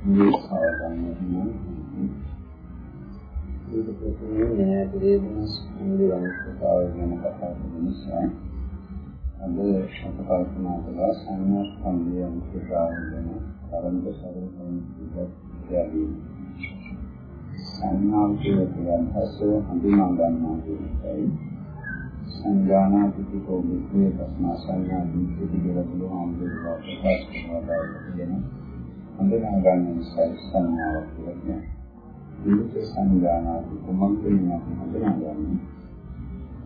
මේ සාධනය ඒක ප්‍රශ්නේ නෑ දෙවියන්ස් අනුරාධපුරතාව ගැන කතා කරන නිසා අද අප කල්පනා කළා සංඥා ස්කන්ධය අනුසාර ගැන ආරම්භ සරලවම ඉස්සරහින් සංඥාව කියන හසෝ හඳුනා ගන්නවා කියයි සංඥානාති කෝමිකේ ප්‍රශ්න සංඥා දීපති කියලා බුදුහාම දෙවියන් ප්‍රකාශ කරනවා කියන හඳුනා ගන්න නිසා සංඥාවක් කියලා කියනවා විවිධ සංඥානාති කුමක්ද අපි හඳුනා ගන්නේ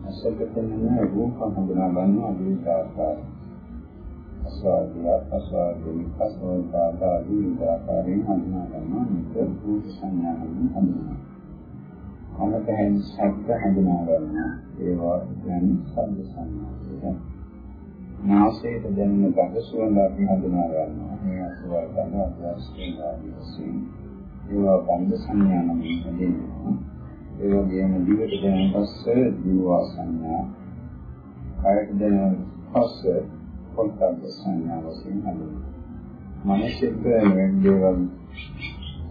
අසකතන රූප හඳුනා ගන්නවා විවිධ ආකාර අස්වාදිය අස්වාදිය අස්වාදාදා විවිධ ආකාරයෙන් හඳුනා ගන්නවා මේක රූප සංඥාවෙන් හඳුනා අමතෙන් ශබ්ද හඳුනා ගන්නවා ඒවා කියන්නේ ශබ්ද සංඥා නාසයට දැනෙන ගඳ සුවඳ අපි හඳුනා ගන්නවා මේ අස්වාදන අස්වාස්යෙන් ආදී වශයෙන් ඒවා ගන්ධ සංඥා නම් හඳුන්වනවා. ඒ වගේම දිවට දැනෙන පස්ස දිවා සංඥා, කායට දැනෙන පස්ස පොල්පත් සංඥා වශයෙන් හඳුන්වනවා. මනසෙත් මේ දේවල්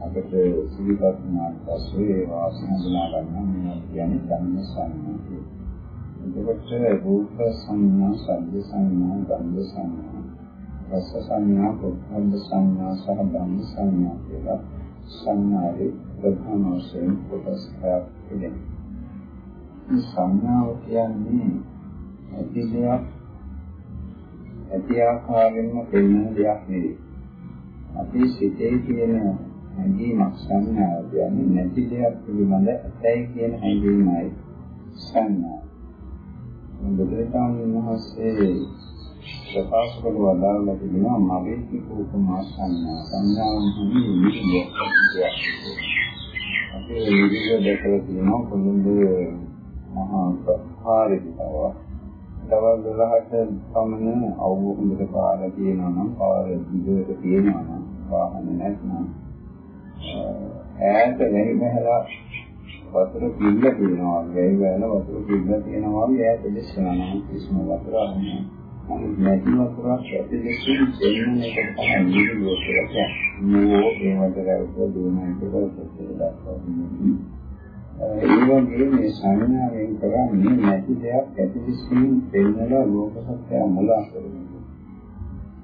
අපිට සිහිපත් වුණාට පස්සේ ඒවා හඳුනා ගන්න මේ කියන්නේ ධම්ම සංඥා. එතකොට රූප සංඥා, ශබ්ද සංඥා, ගන්ධ සංඥා, රස සංඥා, පොත්බ්බ සංඥා සහ ධම්ම සංඥා කියලා සංඥාවේ ප්‍රධාන වශයෙන් කොටස් හයක් තිබෙනවා. මේ සංඥාව කියන්නේ ඇති දෙයක් ඇති ආකාරයෙන්ම පෙනෙන දෙයක් නෙවෙයි. අපේ සිතේ තියෙන හැඟීමක් සංඥාව කියන්නේ නැති දෙයක් පිළිබඳ ඇතයි කියන හැඟීමයි සංඥා. බුදුරජාණන් වහන්සේ ප්‍රකාශ කළ වදාළා තිබෙනවා මගේ කෝපමා සංඥා සංඥාවන් හිමි නිදියක් අපේ විදිහ දැකලා තියෙනවා කොළඹ මහා ප්‍රහාරිතව දවල් 12ට පමණ අවුරුද්දක පාර තියෙනවා නම් පාර දිගට තියෙනවා නම් වාහන නැත්නම් ඈත වැහි බහලා වතුර කිල්ල තියෙනවා වැහි බහලා වතුර කිල්ල තියෙනවා වගේ ඈත දිස්සනවා නම් කිසිම වතුර නැහැ නැති වතුරක් ඇති දෙකින් දෙන්න එක තමයි නිරුද්ධ කියලා කියන්නේ. නෝ ඒ වතරවක දුන්නට කොටසක් දක්වන්නේ. ඒ වගේ මේ සංඥාවෙන් කරන්නේ නැති දෙයක් ඇති දෙකින් දෙන්නලා ලෝක සත්‍ය මුලා කරනවා.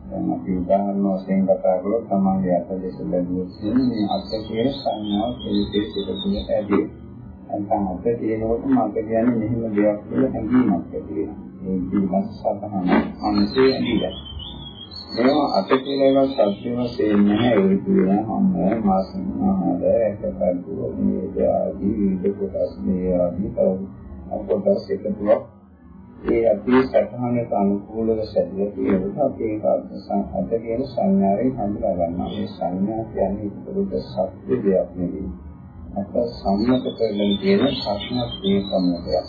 දැන් අපි උදාහරණ වශයෙන් කතා කළොත් තමයි අත දෙස බැලුවොත් මේ අත කියන සංඥාව පිළිපෙත් එකතුන ඇදී. නැත්නම් අත කියනකොට මට කියන්නේ මෙහෙම දෙයක් කියලා හැඟීමක් ඇති වෙනවා. මේ ජීවත් සතහන අනුසේ ඇදිලා. මේවා අත කියලා එකක් සත්‍ය වශයෙන් නැහැ ඒ කියන හැම මාසෙම ආහාර එකපැද්දුව මේ ආදී විවිධ කොටස් මේ ආදී තව කොටස් එකතුවක් ඒ අපේ සතහනට අනුකූලව සැදලා තියෙනවා අපි ඒක අත කියන සංඥාවෙන් හඳුනා ගන්නවා මේ සංඥා කියන්නේ ඒකට සත්‍ය දෙයක් නෙවෙයි අත සම්මත කරගෙන තියෙන ප්‍රශ්නක් ඒ සම්මතයක්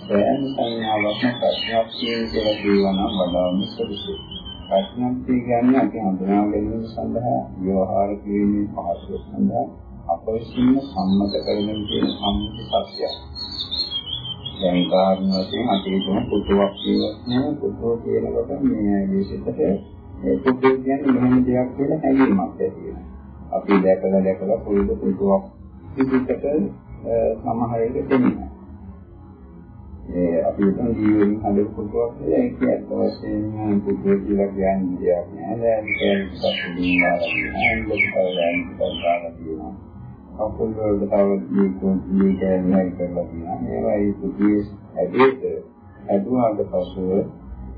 සෑම සංඥාවක් ප්‍රඥාක්තිය කියලා කියවනම් වඩාම සුදුසුයි. ප්‍රඥාක්තිය කියන්නේ අපි හඳුනා ගැනීම සඳහා ව්‍යවහාර කිරීමේ පහසුව සඳහා අප විසින්ම සම්මත කරගෙන තියෙන සම්මුති සත්‍යයක්. දැන් කාරණාවෙන් අපි හිතමු පුතුවක් කියනවා පුතුව කියනකොට මේ විශේෂිතට ඒ පුතුව කියන්නේ මෙහෙම දෙයක් කියලා හැඟීමක් ඇති වෙනවා. අපි දැකලා දැකලා පුරුදු පුතුවක් පිටිකට සමහර වෙලට දෙනවා. ඒ අපි උතන් ජීවෙන් හදපු කොටුවක් කියලා ඒක ඇත්ත වශයෙන්ම පුදුම කියලා කියන්නේ දෙයක් නෑ. දැන් ඒක සතුටින් ආරම්භ කරලා ඉස්සරහට තියෙනවා. අපුල් වලට තව දීකෝන් දීකන්නේ කරලා තියෙනවා. ඒවා ඒ පුදුයේ ඇදෙට ඇදුවාට පසුව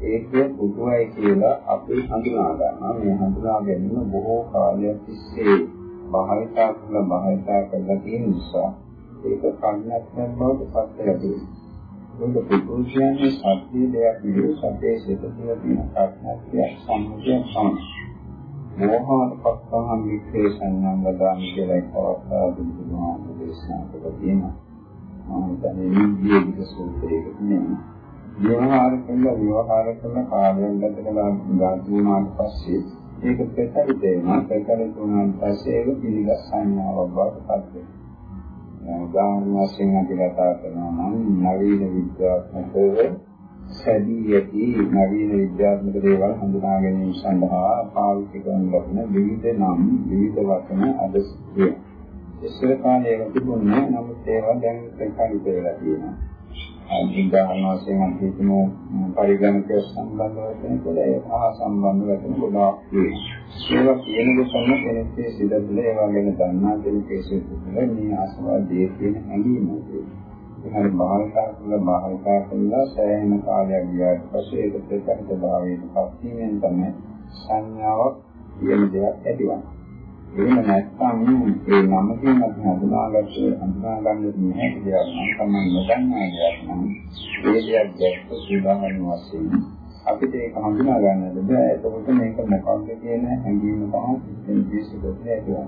ඒක පුදුමයි කියලා අපි හඳුනා ගන්නවා. මේ හඳුනා ගැනීම බොහෝ කාලයක් තිස්සේ භාවිතා කරලා භාවිතා කරලා තියෙන නිසා ඒක කන්නක් බවට පත් වෙලා තියෙනවා. මොකද පුදුම කියන්නේ සත්‍ය දෙයක් නෙවෙයි සත්‍යයේ සිට තුළ තියෙන ප්‍රඥාක්තිය සම්මුතියක් තමයි. මෝහාන පස්සහම් වික්‍රේ සංඥාන් වදාන කියලා පවත්වා දුන්නා දේශනා කරලා තියෙනවා. මම හිතන්නේ නිවියේ විද සූත්‍රයක නෙමෙයි. ව්‍යවහාර කළ ව්‍යවහාර කළ කාර්යයන් ගත කළා ගාතු වුණාට පස්සේ ඒක ප්‍රචලිත වෙනවා ප්‍රචලිත වුණාට පස්සේ ඒක පිළිගත් සංඥාවක් බවට පත් වෙනවා. උදාහරණ වශයෙන් අපි කතා කරනවා නම් නවීන විද්‍යාත්මකව සැදී යටි නවීන විද්‍යාත්මක දේවල් හඳුනා ගැනීම සඳහා පාවිච්චි කරන ලබන විවිධ නම් විවිධ වචන අද සිටිනවා. ඉස්සර කාලේ තිබුණේ නමුත් ඒවා දැන් ප්‍රකාශිත වෙලා තියෙනවා. අනිදාන වශයෙන් අපි හිතමු පරිගණක සම්බන්ධ වචන කියලා ඒ හා සම්බන්ධ වචන ගොඩාක් තියෙනවා. ඒවා කියනකොට තමයි කෙනෙක්ගේ සිතතුළ ඒවා ගැන දන්නා කෙනෙක් ඒ සිතතුළ මේ ආසවාදී කියන හැඟීම තියෙනවා. හරි භාවිතා කරලා භාවිතා කරලා සෑහෙන කාලයක් ගියාට පස්සේ ඒක ප්‍රකට භාවයට පත් වීමෙන් තමයි සංඥාවක් කියන දෙයක් ඇතිවන්නේ. එහෙම නැත්නම් ඒ නම කියන අපි හඳුනාගත්ත හඳුනා ගන්න නැහැ දෙයක් නම් තමයි නොදන්නා දෙයක් නම් ඒ දෙයක් දැක්ක උදාහරණ වශයෙන් අපිට ඒක හඳුනා ගන්නද බෑ. එතකොට මේක මොකක්ද කියන හැඟීම තමයි විශේෂිතව ඇතිවන්නේ.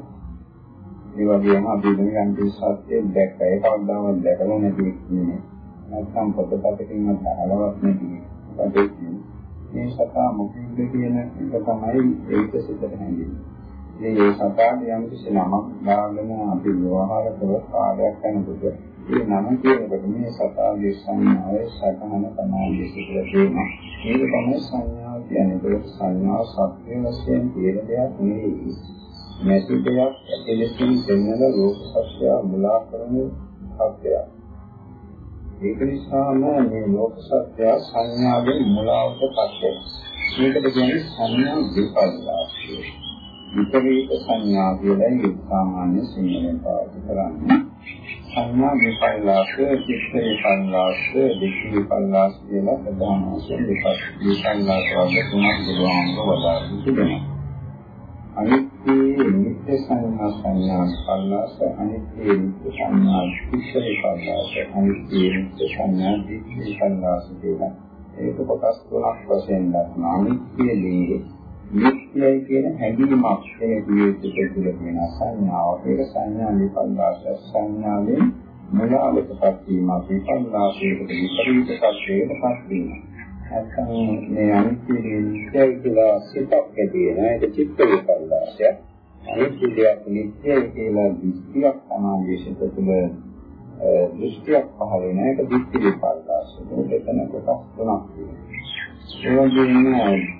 ඒ වගේම අපි ඉගෙන ගන්න සත්‍ය දැක්ක ඒ කවදාවත් දැකලා නැති ඉන්නේ. නැත්නම් පොතපතකින්වත් අහලවත් නැති. මේ සතා මොකක්ද කියන එක තමයි ඒක සිතට හැංගෙන්නේ. මේ සතාට යම් කිසි නමක් දාගෙන අපි ව්‍යවහාර කරන කාර්යයක් කරනකොට ඒ නම කියනකොට මේ සතාගේ සංඥාවේ සතහන තමයි සිතට තියෙනවා. මේක තමයි සංඥාව කියන්නේ. ඒක සංඥාව සත්‍ය වශයෙන් තියෙන දෙයක් නෙවෙයි. නැති දෙයක් එලෙසින් දෙන්නල ලෝක සත්‍ය මුලා කරන සත්‍යයක්. ඒක නිසාම මේ ලෝක සත්‍ය සංඥාවෙන් මුලාවට පත් මේකට කියන්නේ සංඥා විපල්ලාසය. විපරීත සංඥා කියලා සාමාන්‍ය සිංහලෙන් පාවිච්චි කරන්නේ. සංඥා විපල්ලාසය, චිත්ත විපල්ලාසය, දික්ඛ විපල්ලාසය කියලා ප්‍රධාන වශයෙන් දෙකක්. විපල්ලාස වර්ග තුනක් බුදුහාමුදුරුවෝ වදාළා තිබෙනවා. අනිත්‍ය නිත්‍ය සංඥා සංඥා පල්ලාස අනිත්‍ය නිත්‍ය සංඥා විශ්ේ පල්ලාස අනිත්‍ය නිත්‍ය සංඥා විශ්ේ පල්ලාස කියලා ඒක කොටස් තුනක් වශයෙන් දක්වන අනිත්‍යදී නිත්‍යයි කියන හැඟීමක් ඒ ජීවිතයේ තුළ තියෙන සංඥාව ඒක සංඥා විපල්ලාස සංඥාවේ මුලාවටපත් වීම විපල්ලාසයකට විපරීත පස්වේටපත් වීම නැත්නම් මේ අනිත්‍ය නිත්‍යයි කියලා සිතක් ඇතිවෙන ඒක චිත්ත විපල්ලාසය. අනිත්‍ය දෙයක් නිත්‍යයි කියලා දෘෂ්ටියක් සමාජයේ සිත තුළ දෘෂ්ටියක් පහළ වෙන එක දෘෂ්ටි විපල්ලාසය. මෙතන කොටස් තුනක් තියෙනවා. ඒ දුක්ඛ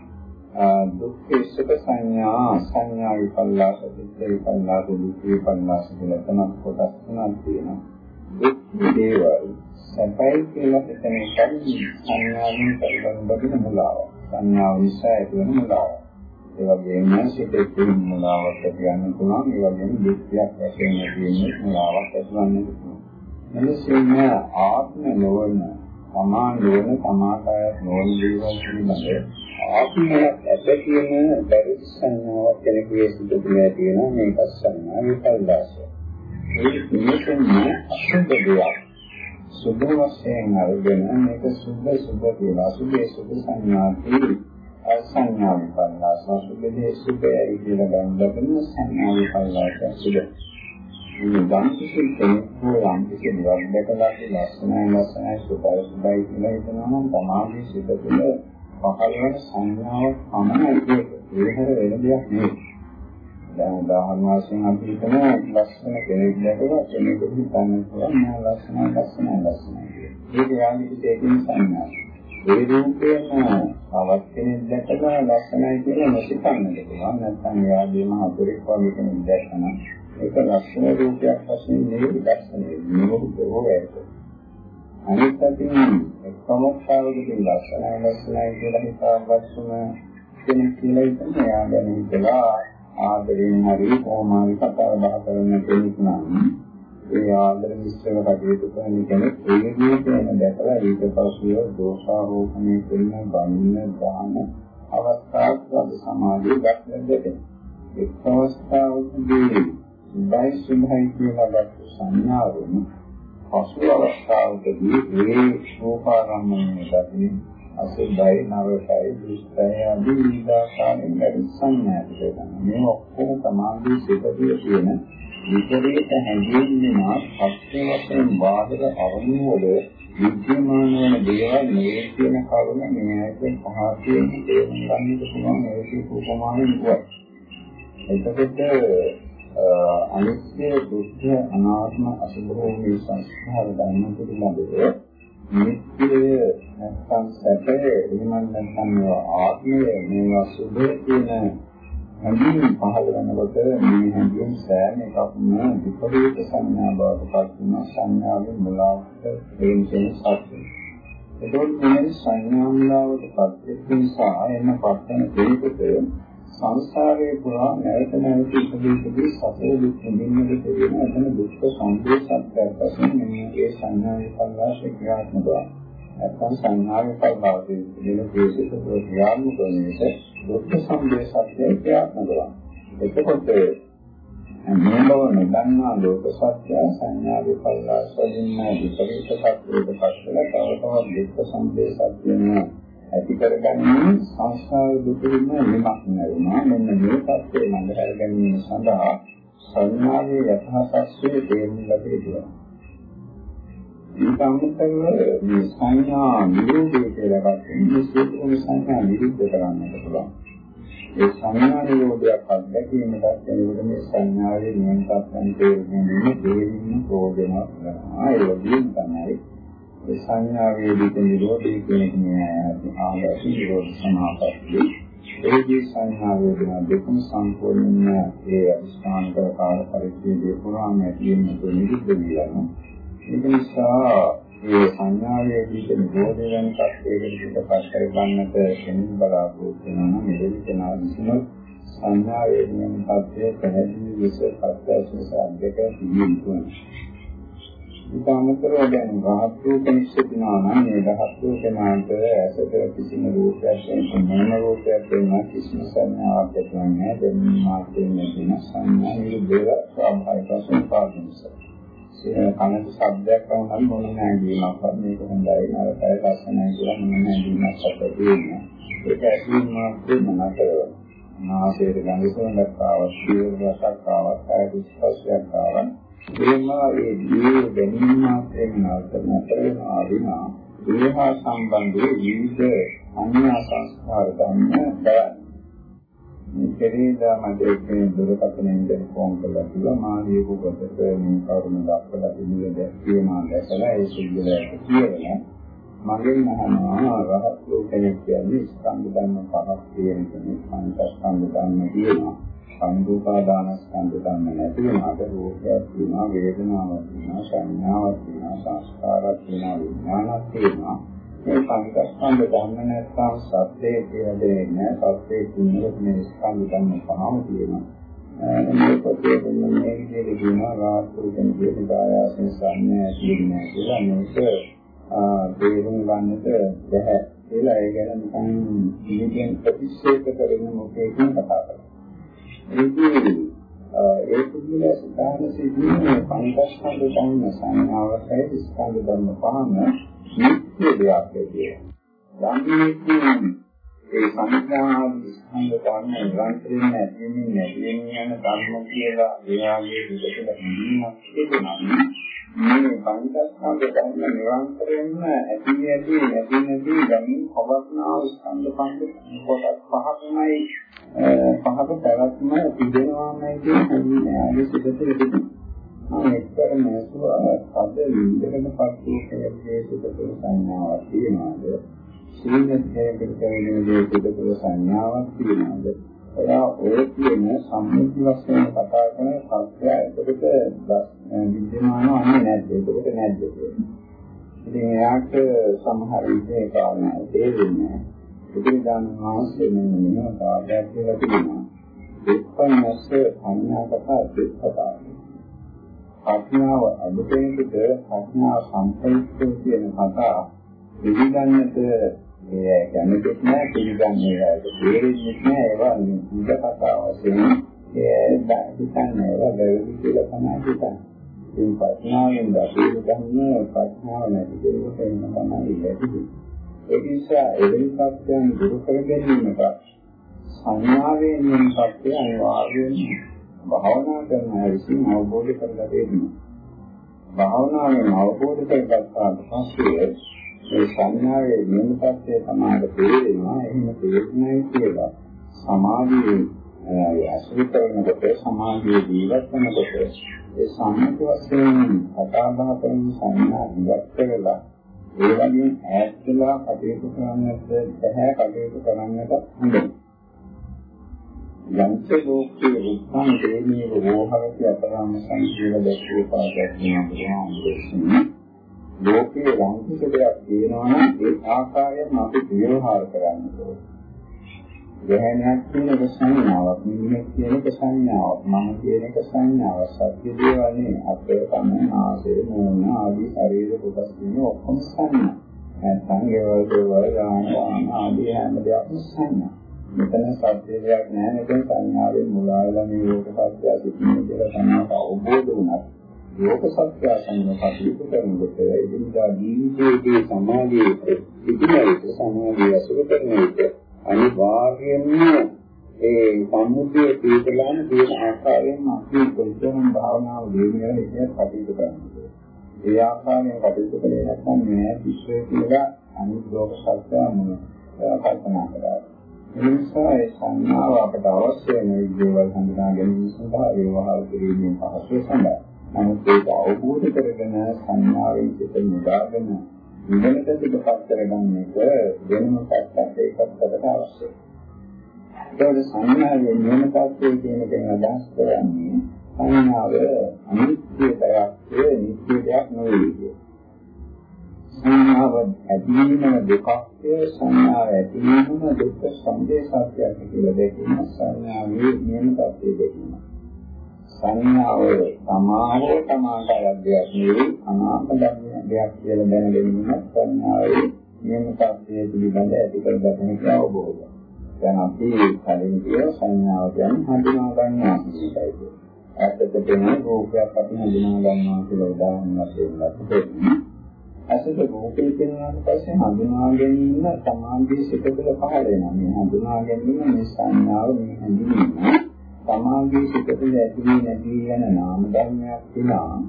සුඛ සංඥා සංඥා විපල්ලාස චිත්ත විපල්ලාස දෘෂ්ටි විපල්ලාස කියලා තුනක් කොටස් තුනක් තියෙනවා. දුක් දේවල් සැපයි කියලා හිතන එකයි සංඥාවෙන් පරිබඳින මුලාව. සංඥාව නිසා ඇතිවන මුලාව. ඒ වගේම සිතේ තියෙන මුලාවක් කියන්න පුළුවන්. ඒ වගේම දුක්ඛයක් වශයෙන් තියෙන මුලාවක් ඇතිවන්න පුළුවන්. මෙලෙසින් ආත්ම නොවන, සමාන නොවන, සමාකාය නොවන දේවල් පිළිබඳ ආත්මයක් ඇත කියන බැරි සංඥාවක් කෙනෙකුගේ සිතේ තියෙනවා මේක සංඥා විපල්ලාසය. මේක මේ අසුබ දෙයක්. සුභ වශයෙන් අරගෙන මේක සුභ සුභ කියලා සුභේ සුභ සංඥාති අසංඥා විපල්ලාස සුභේ සුභයි කියලා ගන්න ලබන සංඥා විපල්ලාස සුභ. මේ ධම්සිකේ තේකෝ යම් කිසි නිවන් දැකලා ලස්සනයි ලස්සනයි සුභයි සුභයි කියලා හිතනවා නම් තමාගේ සිත තුළ පහළ වෙන සංඥාවක් පමණයි ඒක. ඒ හැර වෙන දෙයක් නෙවෙයි. දැන් උදාහරණ වශයෙන් අපි හිතමු ලස්සන කෙනෙක් දැකලා කෙනෙකුට හිතන්න පුළුවන් මම ලස්සනයි ලස්සනයි ලස්සනයි කියලා. ඒක යාගේ දෙකින් සංඥා. ඒ රූපේම තවත් කෙනෙක් දැකලා ලස්සනයි කියලා නොසිතන්නද පුළුවන්. නැත්නම් යාගේම හතරෙක් වගේ කෙනෙක් දැක්කම ඒක ලස්සන රූපයක් වශයෙන් නෙවෙයි ලස්සනයි. නිරෝධ ඒක. අනිත් අතින් එක්කමස්සාවකදී ලස්සනයි ලස්සනයි කියලා හිතාගස්සම කෙනෙක් කියලා ඉතින් එයා ගැන හිතලා ආදරයෙන් හරි කොහොම හරි කතා බහ කරන කෙනෙක් නම් ඒ ආදර මිශ්‍රව කටයුතු කරන කෙනෙක් ඒ විදිහටම දැකලා ඊට පස්සේ දෝෂාරෝපණය කරන බඳින දාන අවස්ථාවක් වද සමාජයේ දැක්වෙන දෙයක්. එක් අවස්ථාවකදී සුභයි සුභයි කියලා ගත්ත සංඥාවෙන් පසු අවස්ථාවකදී ඒ ශෝකාරම්මණය දකින අසුභයි නරකයි දුෂ්ටයි ආදී විවිධාකාරයෙන් වැඩි සංඥා දෙනවා. මේ ඔක්කොම සමාධි සිතේ තියෙන විපරීත හැඟීම්නා සත්‍ය වශයෙන් බාහිර අරමුණු වල විද්‍යමාන වන දේවල් මේ කියන කරුණ මේ ඇයින් පහතියෙන් තේරුම් ගන්නට පුළුවන් ඒකේ උපමානෙන් වුණා. එතකොට අනිත්‍ය දුක්ඛ අනාත්ම අසුභෝ මේ සංස්කාර ධර්ම පිළිබඳව නිත්‍ය නැත්නම් සැපේ එහෙම නැත්නම් ආත්මය මේවා සුභේ කියන හැඟීම් පහළ වෙනකොට මේ හැඟීම් සෑම එකක්ම විපරීත සංඥා බවට පත් වෙන සංඥාවේ මුලාවට හේතුන් සත්‍යයි. ඒකෝත් මේ සංඥා මුලාවට පත් වෙන නිසා එන පස්සන දෙයකට සංසාරයේ පුරා නැවත නැවත ඉදිරියේදී සතර දුක් නිමින්නට තියෙන එතන දුක්ඛ සංදේශයක් වශයෙන් මේ සංඥාවේ පල්ලාශ ක්‍රියාත්මකව නැත්නම් සංඥාවේ පල්ලාශයේ කියන දේශිත ප්‍රතිආත්මක වෙනස දුක්ඛ සංදේශයක් ක්‍රියාත්මකව. එතකොට මේ බව නොදන්නා ලෝක සත්‍ය සංඥාවේ පල්ලාශයෙන් විපරීත සත්‍යයකට පස්සල තව තවත් දුක්ඛ සංදේශයක් වෙනවා. ඇති කරගන්නේ සංස්කාර දුකින්ම නිමක් නැරුණා. මෙන්න මේ தත්ත්වය මඟහර ගැනීම සඳහා සංඥාවේ යථාර්ථයේ තේරුම් ගත යුතුයි. ඊට අමතරව මේ සංඥා නිරෝධය කියලා ගන්න මේ සියලුම සංඥා නිරුද්ධ කරන්නට පුළුවන්. ඒ සංඥා නිරෝධයක් අත්දැකීමකට එනකොට මේ සංඥාවේ නියමතාවයන් තේරුම් ගැනීම දෙවියන් ප්‍රෝජනවත් වෙනවා. ඒ වගේම තමයි ඒ සංඥාවේදී නිරෝධය කියන එක මේ ආයති නිරෝධ සමාපatti ඒකේ සංඥා වේදනා දෙකම සම්පූර්ණයෙන්ම ඒ අධිෂ්ඨාන කර කාල පරිච්ඡේදයේ පුරාම ඇතිවෙන නිරුද්ධ වෙනවා ඒක නිසා ඒ සංඥාවේදී නිරෝධය වෙන තත්ත්වයකට පත් කර ගන්නට කෙනෙක් බලාපොරොත්තු වෙනවා නම් මෙලෙස කෙනා විසින් සංඥාවේ නියම තත්ත්වය පැහැදිලි ලෙස පත්‍යශේෂ අධ්‍යක දියුණු ඊටමතරව දැන් රහත් වූ කෙනෙක් සිටිනවා නම් මේ රහත් වූ කෙනාට ඇසට කිසිම රූපයක් නැහැ රූපයක් වෙන කිසිම සංඥාවක් නැහැ දෙන්නේ මාත්‍රයෙන් නැතින සංඥා නිරුද්ධ ස්වභාවික වශයෙන් පාදිනවා. ඒ කනට ශබ්දයක් වුණාම මොන නැගීමක්වත් මේක හොඳයි නරකයි ලස්සනයි කියලා මොන නැගීමක් අපිට තියෙනවා. ඒක ඇතුළේ මාත්‍රේ මොනකට නාසයේ ගඳ සුවඳක් ආවත්, ජීව රසක් ආවත්, කාය විස්පස්යක් ආවත් ඒමා ඒ ජීව ගැනීම මාත්‍රයෙන් නැවත නැතර වෙනවා විනා ඒහා සම්බන්ධයේ විවිධ අන්‍ය සංස්කාර ගන්න බෑ. මේ පෙරේදා මට එක්කෙනෙක් දුරකථනයෙන් දැන් ෆෝන් කළා කියලා මා ලියපු කොටස මේ කරුණ දක්වලා ඉන්නේ දැක්කේමා දැකලා ඒ සිද්ධියට කියලා මගෙන් අහනවා රහත් වූ කෙනෙක් කියන්නේ ස්කන්ධ ධර්ම පහක් තියෙන කෙනෙක් පංචස්කන්ධ ධර්ම තියෙනවා සංරූපාදානස්කන්ධ ධර්ම නැති වෙනාට රූපයක් තියෙනවා වේදනාවක් තියෙනවා සංඥාවක් තියෙනවා සංස්කාරයක් තියෙනවා විඥානයක් තියෙනවා මේ පංචස්කන්ධ ධර්ම නැත්නම් සත්‍යයේ කියලා දෙන්නේ සත්‍යයේ තුනක මේ ස්කන්ධ ධර්ම පහම තියෙනවා. මේ පොතේ දෙන මේ විදිහට කියනවා රාත්‍රිකෙන් කියන දායාසෙන් සංඥා තියෙනවා කියලා. මේක තේරුම් ගන්නට බැහැ කියලා. ඒ ගැන නිකන් ඉතින් ප්‍රතික්ෂේප කරන මොකේකින් කතා කරනවා ඒකේ ඒ පුදුල සදාන සිදුවීමේ පංචස්කන්ධ ධර්ම සංඥාවකයි ස්කන්ධ ධර්ම පහම නිත්‍ය දෙයක් කියනවා. යම් ඒ සංඥා ස්කන්ධ ධර්ම නිරන්තරයෙන් නැතිවෙමින් නැතිවෙමින් යන ධර්ම කියලා එයාගේ විදකලා ඉන්නක් තිබුණා. මේ පංචස්කන්ධ ධර්ම නිරන්තරයෙන්ම ඇති ඇති නැති නැති ගැනීම පවස්නා ස්කන්ධ පංච කොටස් පහක්මයි පහක පැවැත්ම තිබෙනවාමයි කියන හැඟීම ආදී සිදුතු තිබෙනවා. මම එක්තර නැසුවා පද විඳකට පස්සේ සිදුතු සංඥාවක් තියෙනවාද? සීලයෙන් කරගෙන දේ සිදුතු සංඥාවක් තියෙනවාද? එයා ඔය කියන සම්මුති වශයෙන් කතා කරන සත්‍යය එතකොට විද්‍යමානව අන්නේ නැද්ද? එතකොට නැද්ද කියන්නේ. ඉතින් එයාට සමහර විදිහේ කාරණා තේරෙන්නේ බුදුරජාණන් වහන්සේ මෙන්න මෙහෙම කාර්යයක් කියලා තිබුණා. දුක්ඛනස්ස සංඥාකතා දුක්ඛතා. ප්‍රඥාව අනුකේනිත ප්‍රඥා සම්පූර්ණ කියන කතා පිළිගන්නට ඒ කැමතිත් නෑ පිළිගන්නේ නැහැ. තේරෙන්නේ නෑ ඒවා නිද කතා වශයෙන් ඒ හිතන්නේ ඒවා වැරදි කියලා තමයි හිතන්නේ. ඉතින් ප්‍රඥාවෙන් දැකීම ගන්න ප්‍රඥාව නැති කෙනෙකුට එන්න තමයි ලැබෙන්නේ. ඒ නිසා එවැනි සත්‍යයන් දුරු කර ගැනීමට සංඥාවේ නියම සත්‍ය අනිවාර්යයෙන් භාවනා කරන අය විසින් අවබෝධ කරගත යුතුයි. භාවනාවෙන් අවබෝධ කරගත්තාට පස්සේ මේ සංඥාවේ නියම සත්‍ය තමයි තේරෙනවා. එහෙම තේරුණයි කියලා සමාධියේ අසුර කරනකොට සමාධියේ ජීවත් වෙනකොට ඒ සම්මත වශයෙන් කතා බහ කරන සංඥා ඉවත් කරලා ඒ වගේම ඈත් වෙලා කටයුතු කරන්නට බැහැ කටයුතු කරන්නට හොඳයි. යංච ලෝකේ උත්සං දේමේ වෝහරති අපරාම සංකීල දැක්වූ පාඩයක් කියනවා. ලෝකයේ යම් කිසි දෙයක් තියෙනවා නම් ඒ ආකාරයෙන් අපි ව්‍යවහාර කරන්න ඕනේ. ගැහණයක් කියන එක සංඥාවක්, මිනිහෙක් කියන එක සංඥාවක්, මම කියන එක සංඥාවක්. සත්‍ය දේවල් නෙවෙයි. අපේ කන, නාසය, මූණ ආදී ශරීර කොටස් කියන ඔක්කොම සංඥා. නැත්නම් ඒවල දේවල් ගාන වාන ආදී හැම දෙයක්ම සංඥා. මෙතන සත්‍ය දෙයක් නැහැ. මෙතන සංඥාවෙන් මුලා වෙලා මේ ලෝක සත්‍යය සිටින කියලා තමයි අවබෝධ වුණා. ලෝක සත්‍ය සංඥා කටයුතු කරනකොට එදිනදා ජීවිතයේදී සමාජයේ ඉදිරියට සමාජයේ අසුර කරන විට අනිවාර්යයෙන්ම ඒ සම්මුතියේ තීතලන තියෙන ආකාරයෙන් අපි කොයිතරම් භාවනාව දියුණුව විදිහට කටයුතු කරනවා. ඒ ආකාරයෙන් කටයුතු කළේ නැත්නම් මේ විශ්වය කියලා අනිත් ලෝක සත්‍යම කල්පනා කරා. ඒ නිසා ඒ සංඥාව අපට අවශ්‍ය වෙන දේවල් හඳුනා ගැනීම සඳහා ව්‍යවහාර කිරීමේ පහසු සඳහා නමුත් ඒක අවබෝධ කරගෙන සංඥාවෙන් සිත මුදාගෙන ඉගෙනට පිටපත් කරගන්න එක වෙනම පැත්තක් ඒකත් අපට අවශ්‍යයි. ඒකද සංඥාවේ නියම tattve කියන දේ අදහස් කරන්නේ සංඥාව අනිත්‍ය දෙයක් නිත්‍ය දෙයක් නෙවෙයි. සංඥාව ඇතිවීම දෙකක් සංඥාව ඇතිවීම දුක්ඛ සංදේශාත්‍යක කියලා දෙකම සංඥාවේ නියම tattve දෙකම. සංඥාව සමාව සමානට දෙයක් නෙවෙයි අනාත්ම දෙයක් කියලා දැනගැනීම සංඥාවේ නියම tattve පිළිබඳ ඇති කරගන්න එක අවබෝධය. දැන් අපි කලින් කිය සංඥාව කියන්නේ හඳුනා ගන්නවා කියන එකයි. ඇත්තට දෙන රූපයක් අපි හඳුනා ගන්නවා කියලා උදාහරණයක් දෙන්නම්. ඇසට රූපේ කියනවාට පස්සේ හඳුනා ගැනීම සමාධියේ සිට තුළ පහළ වෙනවා. මේ හඳුනා ගැනීම මේ සංඥාව මේ හැඳිනීම සමාගයේ සිටතේ ඇති වී නැති යන නාම ධර්මයක් වෙනවා.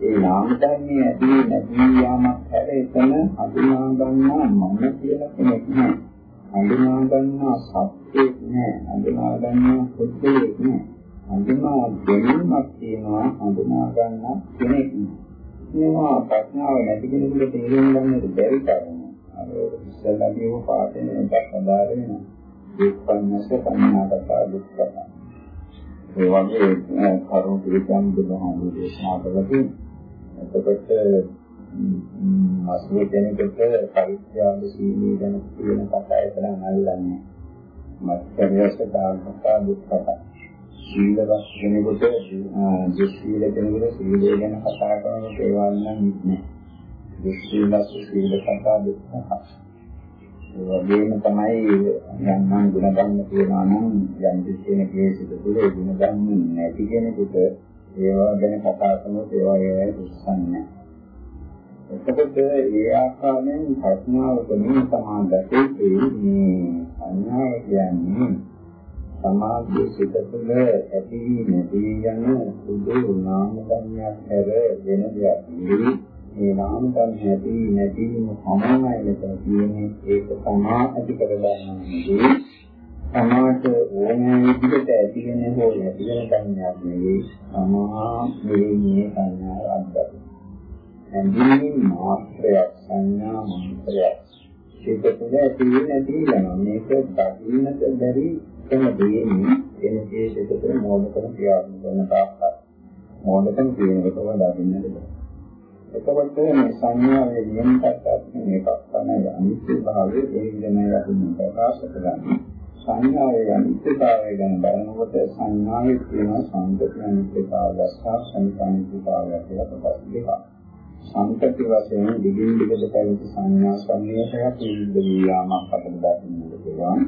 ඒ නාම ධර්මයේ ඇති වී නැති යාමක් හැර එතන අඳුනා ගන්නා මම කියලා කෙනෙක් නෑ. අඳුනා ගන්නා සත්‍යයක් නෑ. අඳුනා ගන්නා සත්‍යයක් නෑ. අඳුනා ගැනීමක් තියෙනවා අඳුනා ගන්නා කෙනෙක් නෑ. මේවා ප්‍රඥාව නැති කෙනෙකුට තේරුම් ගන්නට බැරි තරම. අර ඉස්සල්ලා කියව පාඩේ එකක් අදාළ වෙනවා. දුක්ඛන්නස කන්නාකට දුක්ඛ ඒ වගේ කරුණු පිළිගන්න බුදුහාමුදුරු දේශනා කළා තියෙනවා. එතකොට අසුර කෙනෙකුට පරිත්‍යාග සීලී ගැන කියන කතා එතන අල්ලන්නේ. මත්කරියස දානකතා දුක්ඛත. සීලවත් කෙනෙකුට දුස්සීල කෙනෙකුට සීලය ගැන කතා කරනකොට ඒවා නම් නෑ. දුස්සීලස සීල කතා දුක්ඛත. ඒ වගේම තමයි යන්නම් ගුණධර්ම කියනවා නම් යම් කිසිම කේසිත තුළ ඒ ගුණධර්ම නැති කෙනෙකුට ඒවා ගැන කතා කරනකොට ඒවා ඒවා දුස්සන්නේ එතකොට ඒ ආකාරයෙන් ප්‍රඥාව තුළින් සමාදකේ මේ අඥාව කියන්නේ සමාධියේ සිට තුළ ඇති නැති යන සුදු නාම ධර්මයක් හැර වෙන දෙයක් නෙවෙයි. මේ නාම ධර්ම ඇති නැති සමානයි මෙතන තියෙන්නේ ඒක තමා ඇති කරගන්නවා සමාත ඕනෑ විදිහට ඇති වෙන හෝ නැති වෙන ධර්මයක් නෙවෙයි. සමා මේ සංඥා අද්දක් එන්දිමින් මාත්‍රයක් සංඥා මාත්‍රයක්. ඒක තුළ ඇති වෙන නැති වෙනවා. මේක දකින්නට බැරි එන දෙන්නේ එන දේශයට තුළ මොනකම ක්‍රියාත්මක කරන තාක්කල්. මොනකම කියන එක වඩා දකින්නට බැහැ. එතකොට මේ සංඥාවේ නියම පැත්තක් එකක් තමයි අනිත්‍ය භාවය ඒ විදිහම යකින් ප්‍රකාශ කරන්නේ. සංඥාවේ අනිත්‍යතාවය ගැන බලනකොට සංඥාවේ තියෙන සංකත අනිත්‍යතාවය සහ සංකල්පනිත්‍යතාවය කියලා කොටස් දෙකක්. සංකති වශයෙන් දිගින් දිගට පැවති සංඥා සංයෝගයක් විවිධ වියාමක් අපිට දකින්නට පුළුවන්.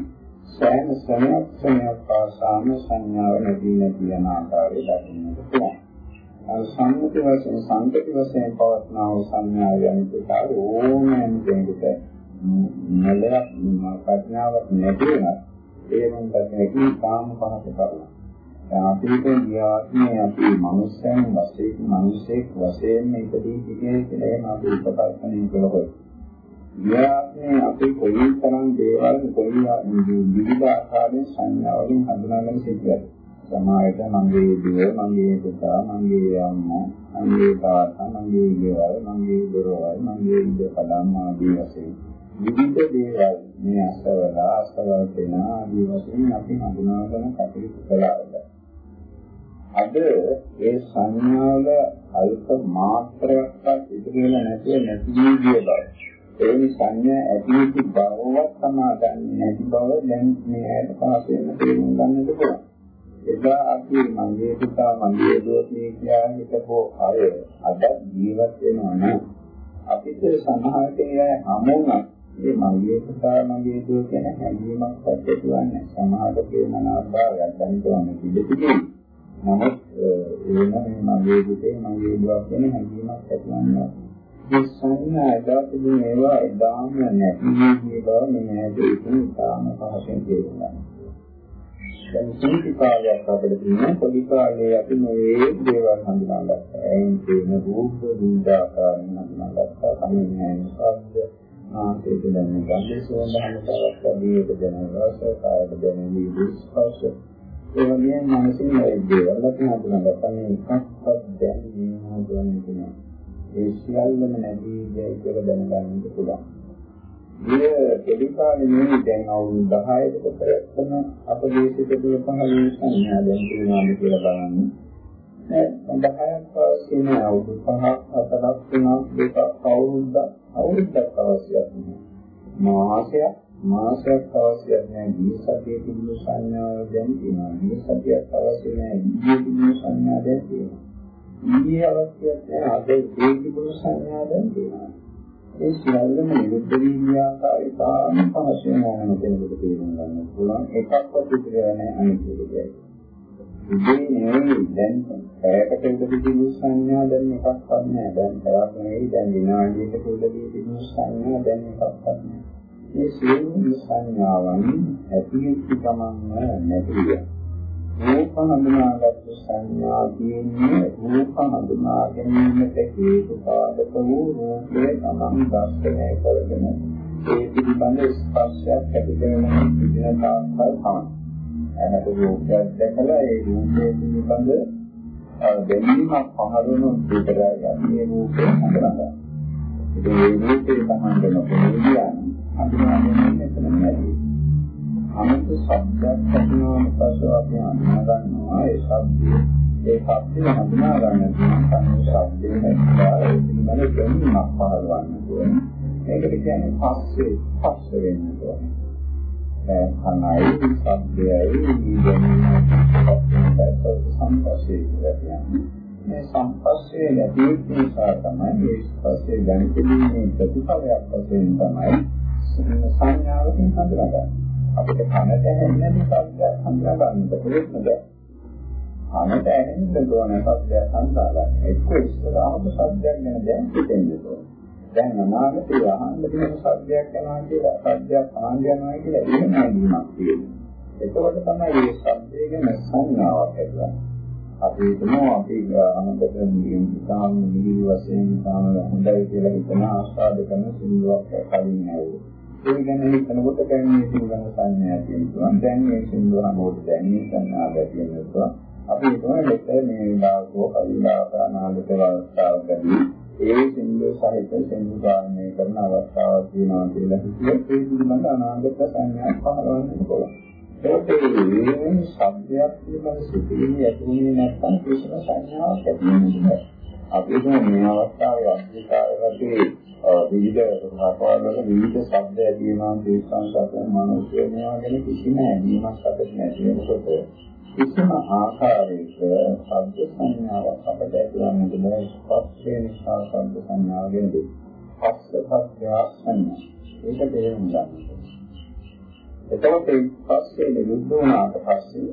සෑම ස්වභාවයක් ස්වභාවයක් පාසාම සංඥාව නැති නැති යන ආකාරය දකින්නට පුළුවන්. සම්මුති වශයෙන් සංකේත වශයෙන් පවත්නා වූ සංඥා යනිකාර ඕනෑම කෙනෙකුට නලයක් ප්‍රඥාවක් නැති වෙනත් ඒ මන් දැකි කාම පහත කරනවා. දැන් අපිට ගියාත්මේ අපි මනුස්සයන් වශයෙන් මිනිසෙක් වශයෙන් ඉපදී සිටියේ කියලා එහෙම අපි උපකල්පනය කළොත්. ගියාත්මේ අපි කොයි තරම් දේවල් කොයි විවිධ ආකාරයෙන් සංඥාවලින් හඳුනාගෙන සිටියද සමායට මගේ දුව, මගේ පුතා, මගේ අම්මා, මගේ තාත්තා, මගේ ගෙවල්, මගේ දොරවල්, මගේ ඉඩ කඩම් ආදී වශයෙන් විවිධ දේවල් මේ අසවල අසවල් වෙන ආදී වශයෙන් අපි හඳුනාගෙන කටයුතු කළාද අද ඒ සංඥාවල අල්ප මාත්‍රයක්වත් ඉතිරි වෙලා නැතුව නැති වී බව ඒ සංඥා ඇතිවෙච්ච බවවත් සමාදන් නැති බව දැන් මේ ඇයට පාස් වෙන තේරුම් ගන්නට පුළුවන්. එදා අපි මගේ පුතා මගේ දෝෂී කියලා හිතපෝ අය අද ජීවත් වෙනවා නම් අපිට සමාහයට ඒ හමුණා මේ මගේ පුතා මගේ දුව කියන හැඟීමක් ඇතිවන්නේ සමාහයට කියන ආභාවයක් දැනගන්න පිළිපිටි නමුත් එන මේ මගේ පුතේ මගේ දුවක් කියන හැඟීමක් ඇතිවන්නේ මේ සංඥා එදාටදී ඒවා එදාම නැති. වී බව මේ ඇදී ඉතින් තාම පහසෙන් තේරුම් ගන්න. දැන් සීති කාලයක් අපිට තියෙන පොඩි කාලේ අපි මේ දේවල් හඳුනාගත්තා. එයින් තියෙන රූප විඳාකාරයන් හඳුනාගත්තා. කමින් නැන් ශබ්ද ආසේත දැනෙන ගන්ධ සුවඳ හඳුනාගත්තා. දීයට දැනෙන රස, කායට දැනෙන විස්පර්ශ. ඒ වගේම මනසින් මේ දේවල් අපි හඳුනාගත්තා. මේ එකක්වත් දැනෙන්නේ නැහැ ඒ සියල්ලම නැති දෙයක් කියලා දැනගන්න පුළුවන්. මේ දෙවිකාලේ මේ දැන් අවුරුදු 10කට පෙරතන අපේ සිතේ පහළ සංඥා දැන් තියෙනවා කියලා බලන්න. දැන් 10ක් පස්සේ අවුරුදු 5ක් 4ක් 3ක් දෙකක් අවුරුද්ද අවුරුද්දක් අවශ්‍යයි. මාසයක් මාසයක් අවශ්‍යයි නැහැ. මේ සතියේ තිබුණු සංඥාව දැන් තියෙනවා. මේ සතියක් අවශ්‍ය නැහැ. ඊයේ තිබුණු සංඥා දැන් තියෙනවා. ඊයේ අවශ්‍යයි නැහැ. අද ඒ තිබුණු සංඥා දැන් තියෙනවා. ඒ සියල්ලම නිරුද්ධ වී ආකාරය තාම පහසුවෙන් ඕනම කෙනෙකුට තේරුම් ගන්න පුළුවන් එකක්වත් ඉතිරිලා නැහැ අනිත් එක. ඉතින් නෙවෙයි දැන් පැයකට උඩ තිබුණු සංඥා දැන් එකක්වත් නැහැ. දැන් පැයක් නෙවෙයි දැන් විනාඩියකට උඩ තිබුණු සංඥා දැන් එකක්වත් නැහැ. මේ සියලු සංඥාවන් ඇති වෙච්ච ගමන්ම නැතිවෙනවා. රූප හඳුනාගත් සංඥා කියන්නේ රූප හඳුනා ගැනීමට හේතු පාදක වූ රූපේ තමන් දර්ශනය කරගෙන ඒ පිළිබඳ ස්පර්ශයක් ඇති කරන විදින තාක්කල් තමයි. එනකොට රූපයක් දැකලා ඒ රූපේ පිළිබඳ දැනීමක් පහළ වෙන විතරයි මේ රූපේ හඳුනගන්නේ. ඉතින් මේ රූපේ තමන් දෙන පොඩි හඳුනා ගැනීම එතන නැති. අනිත් ශබ්දයක් හඳුනාගන්න පස්සේ අපි හඳුනා ගන්නවා ඒ ශබ්දය ඒ ශබ්දය හඳුනා ගන්න තියෙන ශබ්දේ නැතිලා ඒ පිළිබඳ දැනීමක් පහළවන්න ඕනේ. ඒකට කියන්නේ පස්සේ පස්ස වෙන්න ඕනේ. දැන් කනයි ශබ්දයයි දැනීමයි සම්පස්සේ කියලා කියන්නේ. මේ සම්පස්සේ ලැබී නිසා තමයි මේ ස්පර්ශය ගණිතීමේ ප්‍රතිඵලයක් වශයෙන් තමයි සංඥාවකින් හඳුනාගන්නේ. අපිට කනට ඇහෙන්නේ සත්‍යයක් හඳුනා ගන්නට පුළුවන් නේද? කනට ඇහෙන්න ඕන සත්‍යයක් හඳුනා ගන්න. එක්ක ඉස්සරහම සත්‍යයක් ගැන දැන් හිතෙන්නේ ඕන. දැන් අනාගතේ අහන්න තියෙන සත්‍යයක් යනවා කියලා සත්‍යයක් අහන්න යනවා කියලා එහෙම නැගීමක් තියෙනවා. එතකොට තමයි මේ සත්‍යය ගැන සංඥාවක් ඇතිවෙන්නේ. අපි හිතමු අපි අනුගත නිකාම් නිවි වශයෙන් කාම හොඳයි කියලා හිතන ආස්වාද කරන සිල්වක් කලින් ඇවිල්ලා ඒ ගැන හිතනකොට දැන් මේ සිංහල සංඥා තියෙනවා. දැන් මේ සිංහල මොකද දැන් මේ සංඥා ගැටෙනවා. අපි හිතනවා මෙතන මේ විලාසෝ කවිලාසනාලක අවස්ථාවකදී ඒ සිංහල සහිත සිංහල ගායනය කරන අවස්ථාවක් තියෙනවා කියලා හිතුවේ ඒ පිළිබඳ අනාගත සංඥා පහළවන්න පුළුවන්. ඒකේ මේ શબ્දයක් පිළිබඳ සිතිවිලි ඇතිවෙන්නේ නැත්නම් කිසිම සංඥාවක් ඇති වෙන්නේ නැහැ. අපි මේ අවස්ථාවේ අධිකාරවලදී විවිධ රටවල් වල විවිධ ශබ්ද ඇදීමා දේශාංශයෙන් මනෝෂය මේවා ගැන කිසිම ඇදීමක් අපිට නැති වෙනකොට කිසිම ආකාරයක ශබ්ද සංඥාවක් අපිට ඇතිවන්නට බෑ ස්පර්ශය නිසා ශබ්ද සංඥාව ගැනදී පස්සපත්‍ය සංඥා ඒක තේරුම් ගන්න. එතකොට ස්පර්ශය නිරුද්ධ වුණාට පස්සේ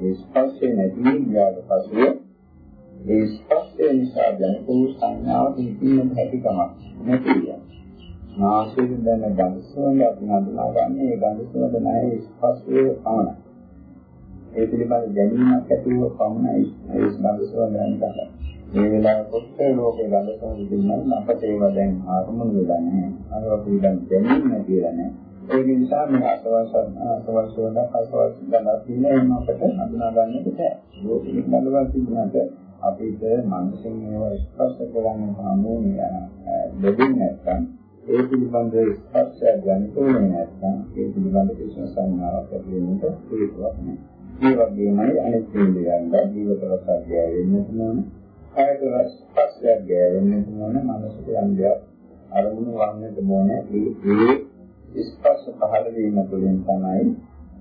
ඒ ස්පර්ශය නැති ගියාට පස්සේ ඒ ස්පර්ශය නිසා දැනපු සංඥාව පිටින් හැකියාවක් නැතිය. නාසයෙන් දැන ගඳ සුවඳ අපි හඳුනාගන්නේ ඒ ගඳ සුවඳ නැහැ ස්පර්ශයේ පමණයි. ඒ පිළිබඳ දැනීමක් ඇතිව පමණයි ඒ ගඳ සුවඳ දැනගන්න. මේ වෙලාවට කොච්චර ලෝකේ ගඳ සුවඳ තිබුණත් අපට ඒවා දැන් ආරමුණු වෙලා නැහැ. අරවා පිළිබඳ දැනීම නැතිලා නැහැ. ඒ නිසා මේ අසවස් අසවස් වල අසවස් ගණන් කියන එහෙම අපිට හඳුනා ගන්නට බෑ. ඒක පිළිබඳව තිබුණාට අපිට මනසින් මේවා ස්පර්ශ කරන්න හම්බුනේ දෙන්නේ නැත්නම් ඒ පිළිබඳ ස්පර්ශය ගන්නතෝනේ නැත්නම් ඒ පිළිබඳ කිසිම සංඥාවක් ඇති වෙන්නට හේතුවක් නැහැ. ඒ වගේමයි අනිත් ඉන්ද්‍රියයන්ද ජීවිත රසය වෙන්න පුළුවන්. කායක ස්පර්ශය ගෑවෙන්න පුළුවන් මනසට යම් දෙයක් අරමුණු වන්නට ඕනේ. ඒ ඒ ස්පර්ශ පහළ වීම තුළින් තමයි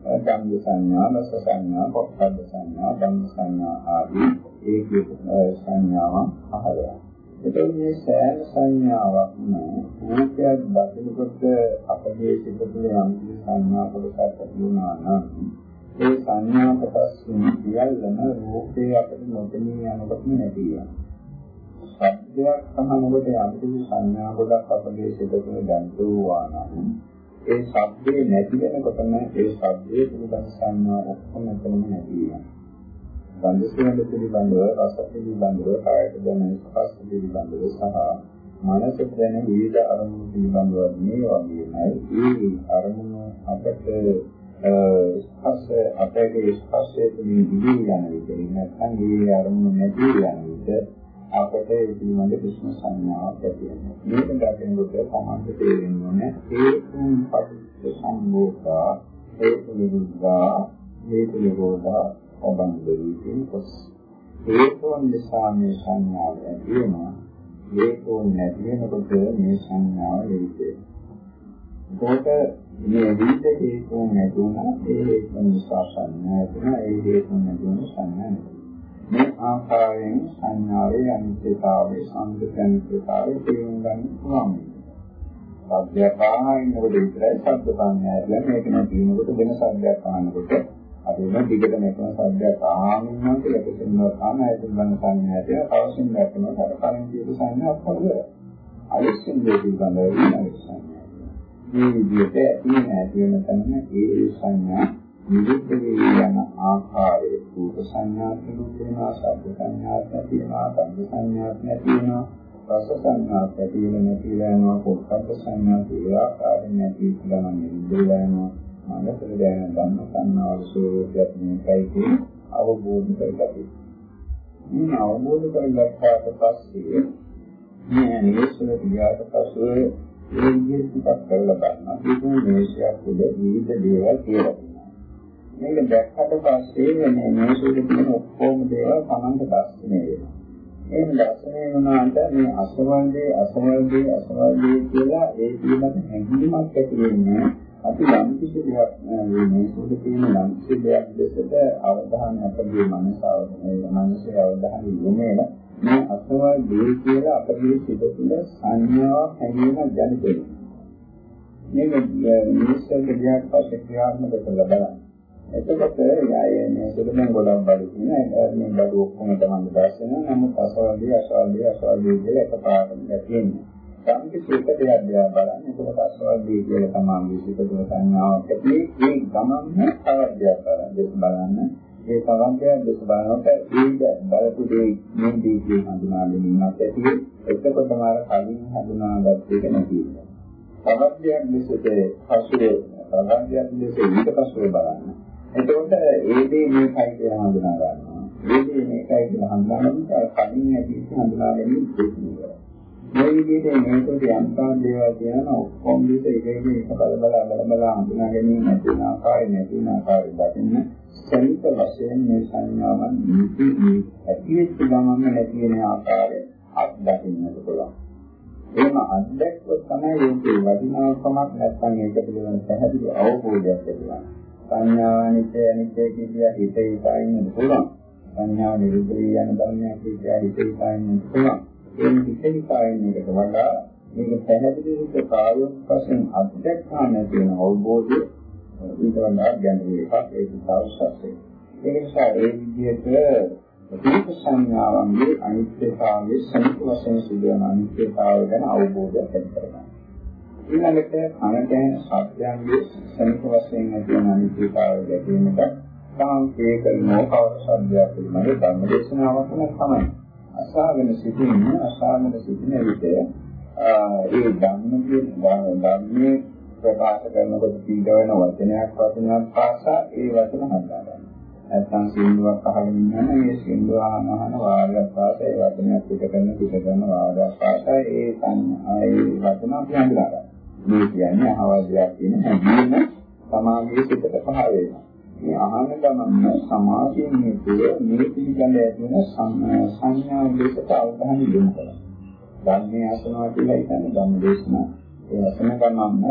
ධම්ම සංඥා, රස සංඥා, පොට්ටබ්බ සංඥා, ධම්ම සංඥා ආදී ඒ සංඥාවන් පහළ වෙනවා. එතකොට මේ සෑම සංඥාවක්ම රූපයක් දකිනකොට අපගේ සිත තුළ යම් සංඥා කොටසක් ඇති වුණා නම් ඒ සංඥා කොටස් සියල්ලම රූපේ අපිට නොදෙනී යනකොට නැති වෙනවා. සත්‍යයක් අහනකොට යම් සංඥා කොටක් අපගේ සිත තුළ දැන්තුවා නම් ඒ ශබ්දේ නැති වෙනකොටම ඒ ශබ්දයේ පිළිබඳ සංඥා ඔක්කොම එතනම නැති වෙනවා. ගන්ධ සුවඳ පිළිබඳව රස පිළිබඳව කායයට දැනෙන ස්පර්ශ පිළිබඳව සහ මනසට දැනෙන විවිධ අරමුණු පිළිබඳව මේ වගේමයි ඒ අරමුණු අපට ස්පර්ශ අපේ ස්පර්ශයේ තුලින් දිවි යන විදිහ නැත්නම් ඒ අරමුණු නැති යන විදිහ අපට ඒ පිළිබඳ කිසිම සංඥාවක් ඇති වෙනවා. මේක දකිනකොට සමාජ තේරෙන්නේ හේතුන් පටිච්ච සම්භූතා හේතු නිරුද්ධා හේතු නිරෝධා සම්බන්ධ වී කොස් හේතුන් නිසා මේ සංඥාව ඇති වෙනවා. හේතුන් නැති වෙනකොට මේ සංඥාව ලෙයිද කොට මේ විදිහට හේතුන් නැති වුණා. ඒ හේතුන් නිසා සංඥා ඇතිවෙනවා ඒ හේතුන් නැති වුණා සංඥා නැති මේ ආකාරයෙන් සංඥාවේ අනිත්‍යතාවයේ සංකල්පනිකතාවයේ තේරුම් ගන්න පුළුවන්. සබ්දයක් ආහිනකොට විතරයි සබ්ද සංඥා කියලා මේක නැති වෙනකොට වෙන සබ්දයක් ආනකොට අපි මේ දිගටම එකම සද්දයක් ආමින් නම් කියලා කිසිමව කාම ඇතුන් ගන්න සංඥාට අවශ්‍යම නැත්නම් අර කලින් කියපු සංඥාවක් වගේ අලිස්සෙන් දෙවි ගන්නව ඊළඟ සංඥා. මේ විදිහට ඇති නැති වෙන තැන ඒ සංඥා නිරුද්ධ වී යන ආකාරයේ රූප සංඥා කිනුත් වෙනවා ශබ්ද සංඥා නැති වෙනවා ගන්ධ සංඥා නැති වෙනවා රස සංඥා නැති වෙන නැති වෙනවා පොට්ටබ්බ සංඥා කියලා ආකාරයෙන් නැති කියලා නම් නිරුද්ධ වෙනවා මනසට දැනෙන ධම්ම සංනාව ස්වરૂපයක් මේකයි කියන අවබෝධ කරගන්න. මේ අවබෝධ කරගත්තාට පස්සේ මේ නිවේශන පියාට පස්සේ ඒ විදිහට ටිකක් කරලා බලනවා. ඒක මේෂයක් උඩ විවිධ දේවල් කියලා තියෙනවා. මේක දැක්කට පස්සේ මේ මේෂයේ තියෙන ඔක්කොම දේවල් Tamanට දැක්කේ වෙනවා. මේ දැක්කේ වුණාට මේ අසවල්දී අසවල්දී අසවල්දී කියලා ඒ පිළිබඳ හැඟීමක් ඇති වෙන්නේ අපි යම් කිසි දෙයක් මේ සුදු කියන යම් කිසි දෙයක් දෙකට අවධානය අපගේ මනසාව මේ මනසේ අවධානය යොමුන මේ අසවල් දේ කියලා අපගේ සිත තුළ සංඥාවක් හැඟීමක් දැනෙන්න. මේක මිනිස්සුන්ගේ දෙයක් පස්සේ ක්‍රියාත්මක කරලා බලන්න. එතකොට යායේ මේ සුදුෙන් ගොඩක් බඩු තියෙන මේ බඩු ඔක්කොම තමයි දැස් වෙනවා. නමුත් අසවල් දේ අසවල් දේ අසවල් දේ කියලා එකපාරටම තියෙනවා. යම් කිසි එක දෙයක් දිහා බලන්න. ඒකට අස්වාදී කියලා තමයි විශේෂ දුර සංඥාවක් ඇති. ඒ ගමන්න තවත් දෙයක් බලන්න. දෙස් බලන්න. ඒ තවත් දෙයක් දෙස් බලනකොට ඒක බලපු දේ මේ දීකේ හඳුනා ගැනීමක් ඇති එතකොට මාර කලින් හඳුනාගත්ත එක නැති වෙනවා. තවත් දෙයක් දෙසට පස්සේ තවත් දෙයක් දෙස ඊට පස්සේ බලන්න. එතකොට ඒ දේ මේකයි කියලා හඳුනා ගන්නවා ඒ දේ මේකයි කියලා හඳුනා ගන්නකොට කලින් ඇති හඳුනා ගැනීම දෙන්නේ මේ විදිහට මේකට යම්තාන් දේවල් කියනවා ඔක්කොම දෙක එක එක එක බල බල බල බල හඳුනා ගැනීම නැති වෙන ආකාරය නැති වෙන ආකාරය දකින්න සනිත වශයෙන් මේ සංඥාවන් නිති ඇතිවෙච්ච ගමන් නැති වෙන ආකාරය අත්දකින්නට පුළුවන්. එහෙම අත්දැක්කොත් තමයි ඒකේ වටිනාකමක් නැත්නම් ඒක පිළිබඳ පැහැදිලි අවබෝධයක් ලැබෙනවා. සංඥා අනිත්‍ය අනිත්‍ය කියන හිතේ ඉතින් පුළුවන්. සංඥා නිරුද්ධ යන ධර්මයක් කියන හිතේ ඉතින් පුළුවන්. ඒ විචලිකායෙන් එකට වඩා මේක පැහැදිලිව කායයක් වශයෙන් අත්දැකා නැති වෙන අවබෝධය ඊට වඩා ගැඹුරු එකක් ඒක අවශ්‍යයි. ඒ නිසා ඒ විදිහට දීප සංඥාවන්ගේ අනිත්‍යතාවයේ සනිත වශයෙන් සිදුවන අනිත්‍යතාවය ගැන අවබෝධයක් ඇති කරගන්න. ඊළඟට අනතන සත්‍යයන්ගේ සනිත වශයෙන් ඇති වෙන අනිත්‍යතාවය දැකීමට සාංකේත නෝකවර සත්‍යය පිළිබඳ ධර්ම දේශනාවක් තමයි. අසාගෙන සිටින්න අසාගෙන සිටින විට ඒ ධම්ම කියන ධර්මයේ ප්‍රකාශ කරනකොට පීඩ වෙන වචනයක් වචනයක් පාසා ඒ වචන හදාගන්න. නැත්නම් සින්දුවක් අහගෙන ඉන්නම මේ සින්දුව අහන අහන වාරයක් පාසා ඒ වචනයක් පිට කරන පිට කරන වාරයක් පාසා ඒ සංඥා ඒ වචන අපි හඳුනා ගන්න. මේ කියන්නේ අහවදියක් කියන හැඟීම සමාගයේ සිතට පහ වෙනවා. මේ අහන ගමන් සමාධියෙන් හේතුව මේ පිළිගන්න ඇති වෙන සංඥා දෙකට අවධානය යොමු කරනවා. ධම්මේ අසනවා කියලා කියන්නේ ධම්ම දේශනා. ඒ අසන ගමන්ම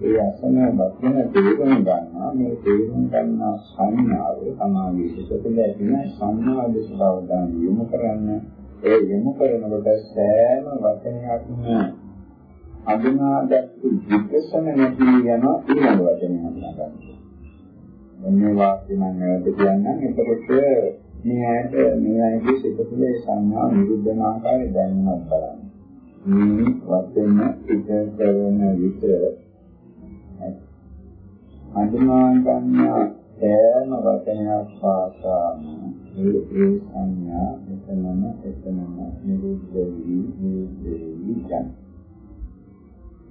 ඒ අසන වචන තේරුම් ගන්නවා මේ තේරුම් ගන්නා සංඥාව සමාධියේ සිතට ඇති වෙන සංඥා දෙකට අවධානය යොමු කරන්න ඒ යොමු කරනකොට සෑම වචනයක්ම අඳුනාගත්තු විකසන නැති යන ඊළඟ වචනය හඳුනා ගන්නවා. මේ වාක්‍ය මම නැවත කියන්නම්. එතකොට මේ ඇයට මේ ඇයිගේ සිත තුළ සංඥා නිරුද්ධ වෙන ආකාරය දැනනවත් බලන්න. මේ වචන ඉද කරන විට අඳුනා ගන්නා සෑම වචනයක් පාසාම ඒ ඒ සංඥා එතනම එතනම නිරුද්ධ වී නිරුද්ධ වී යනවා.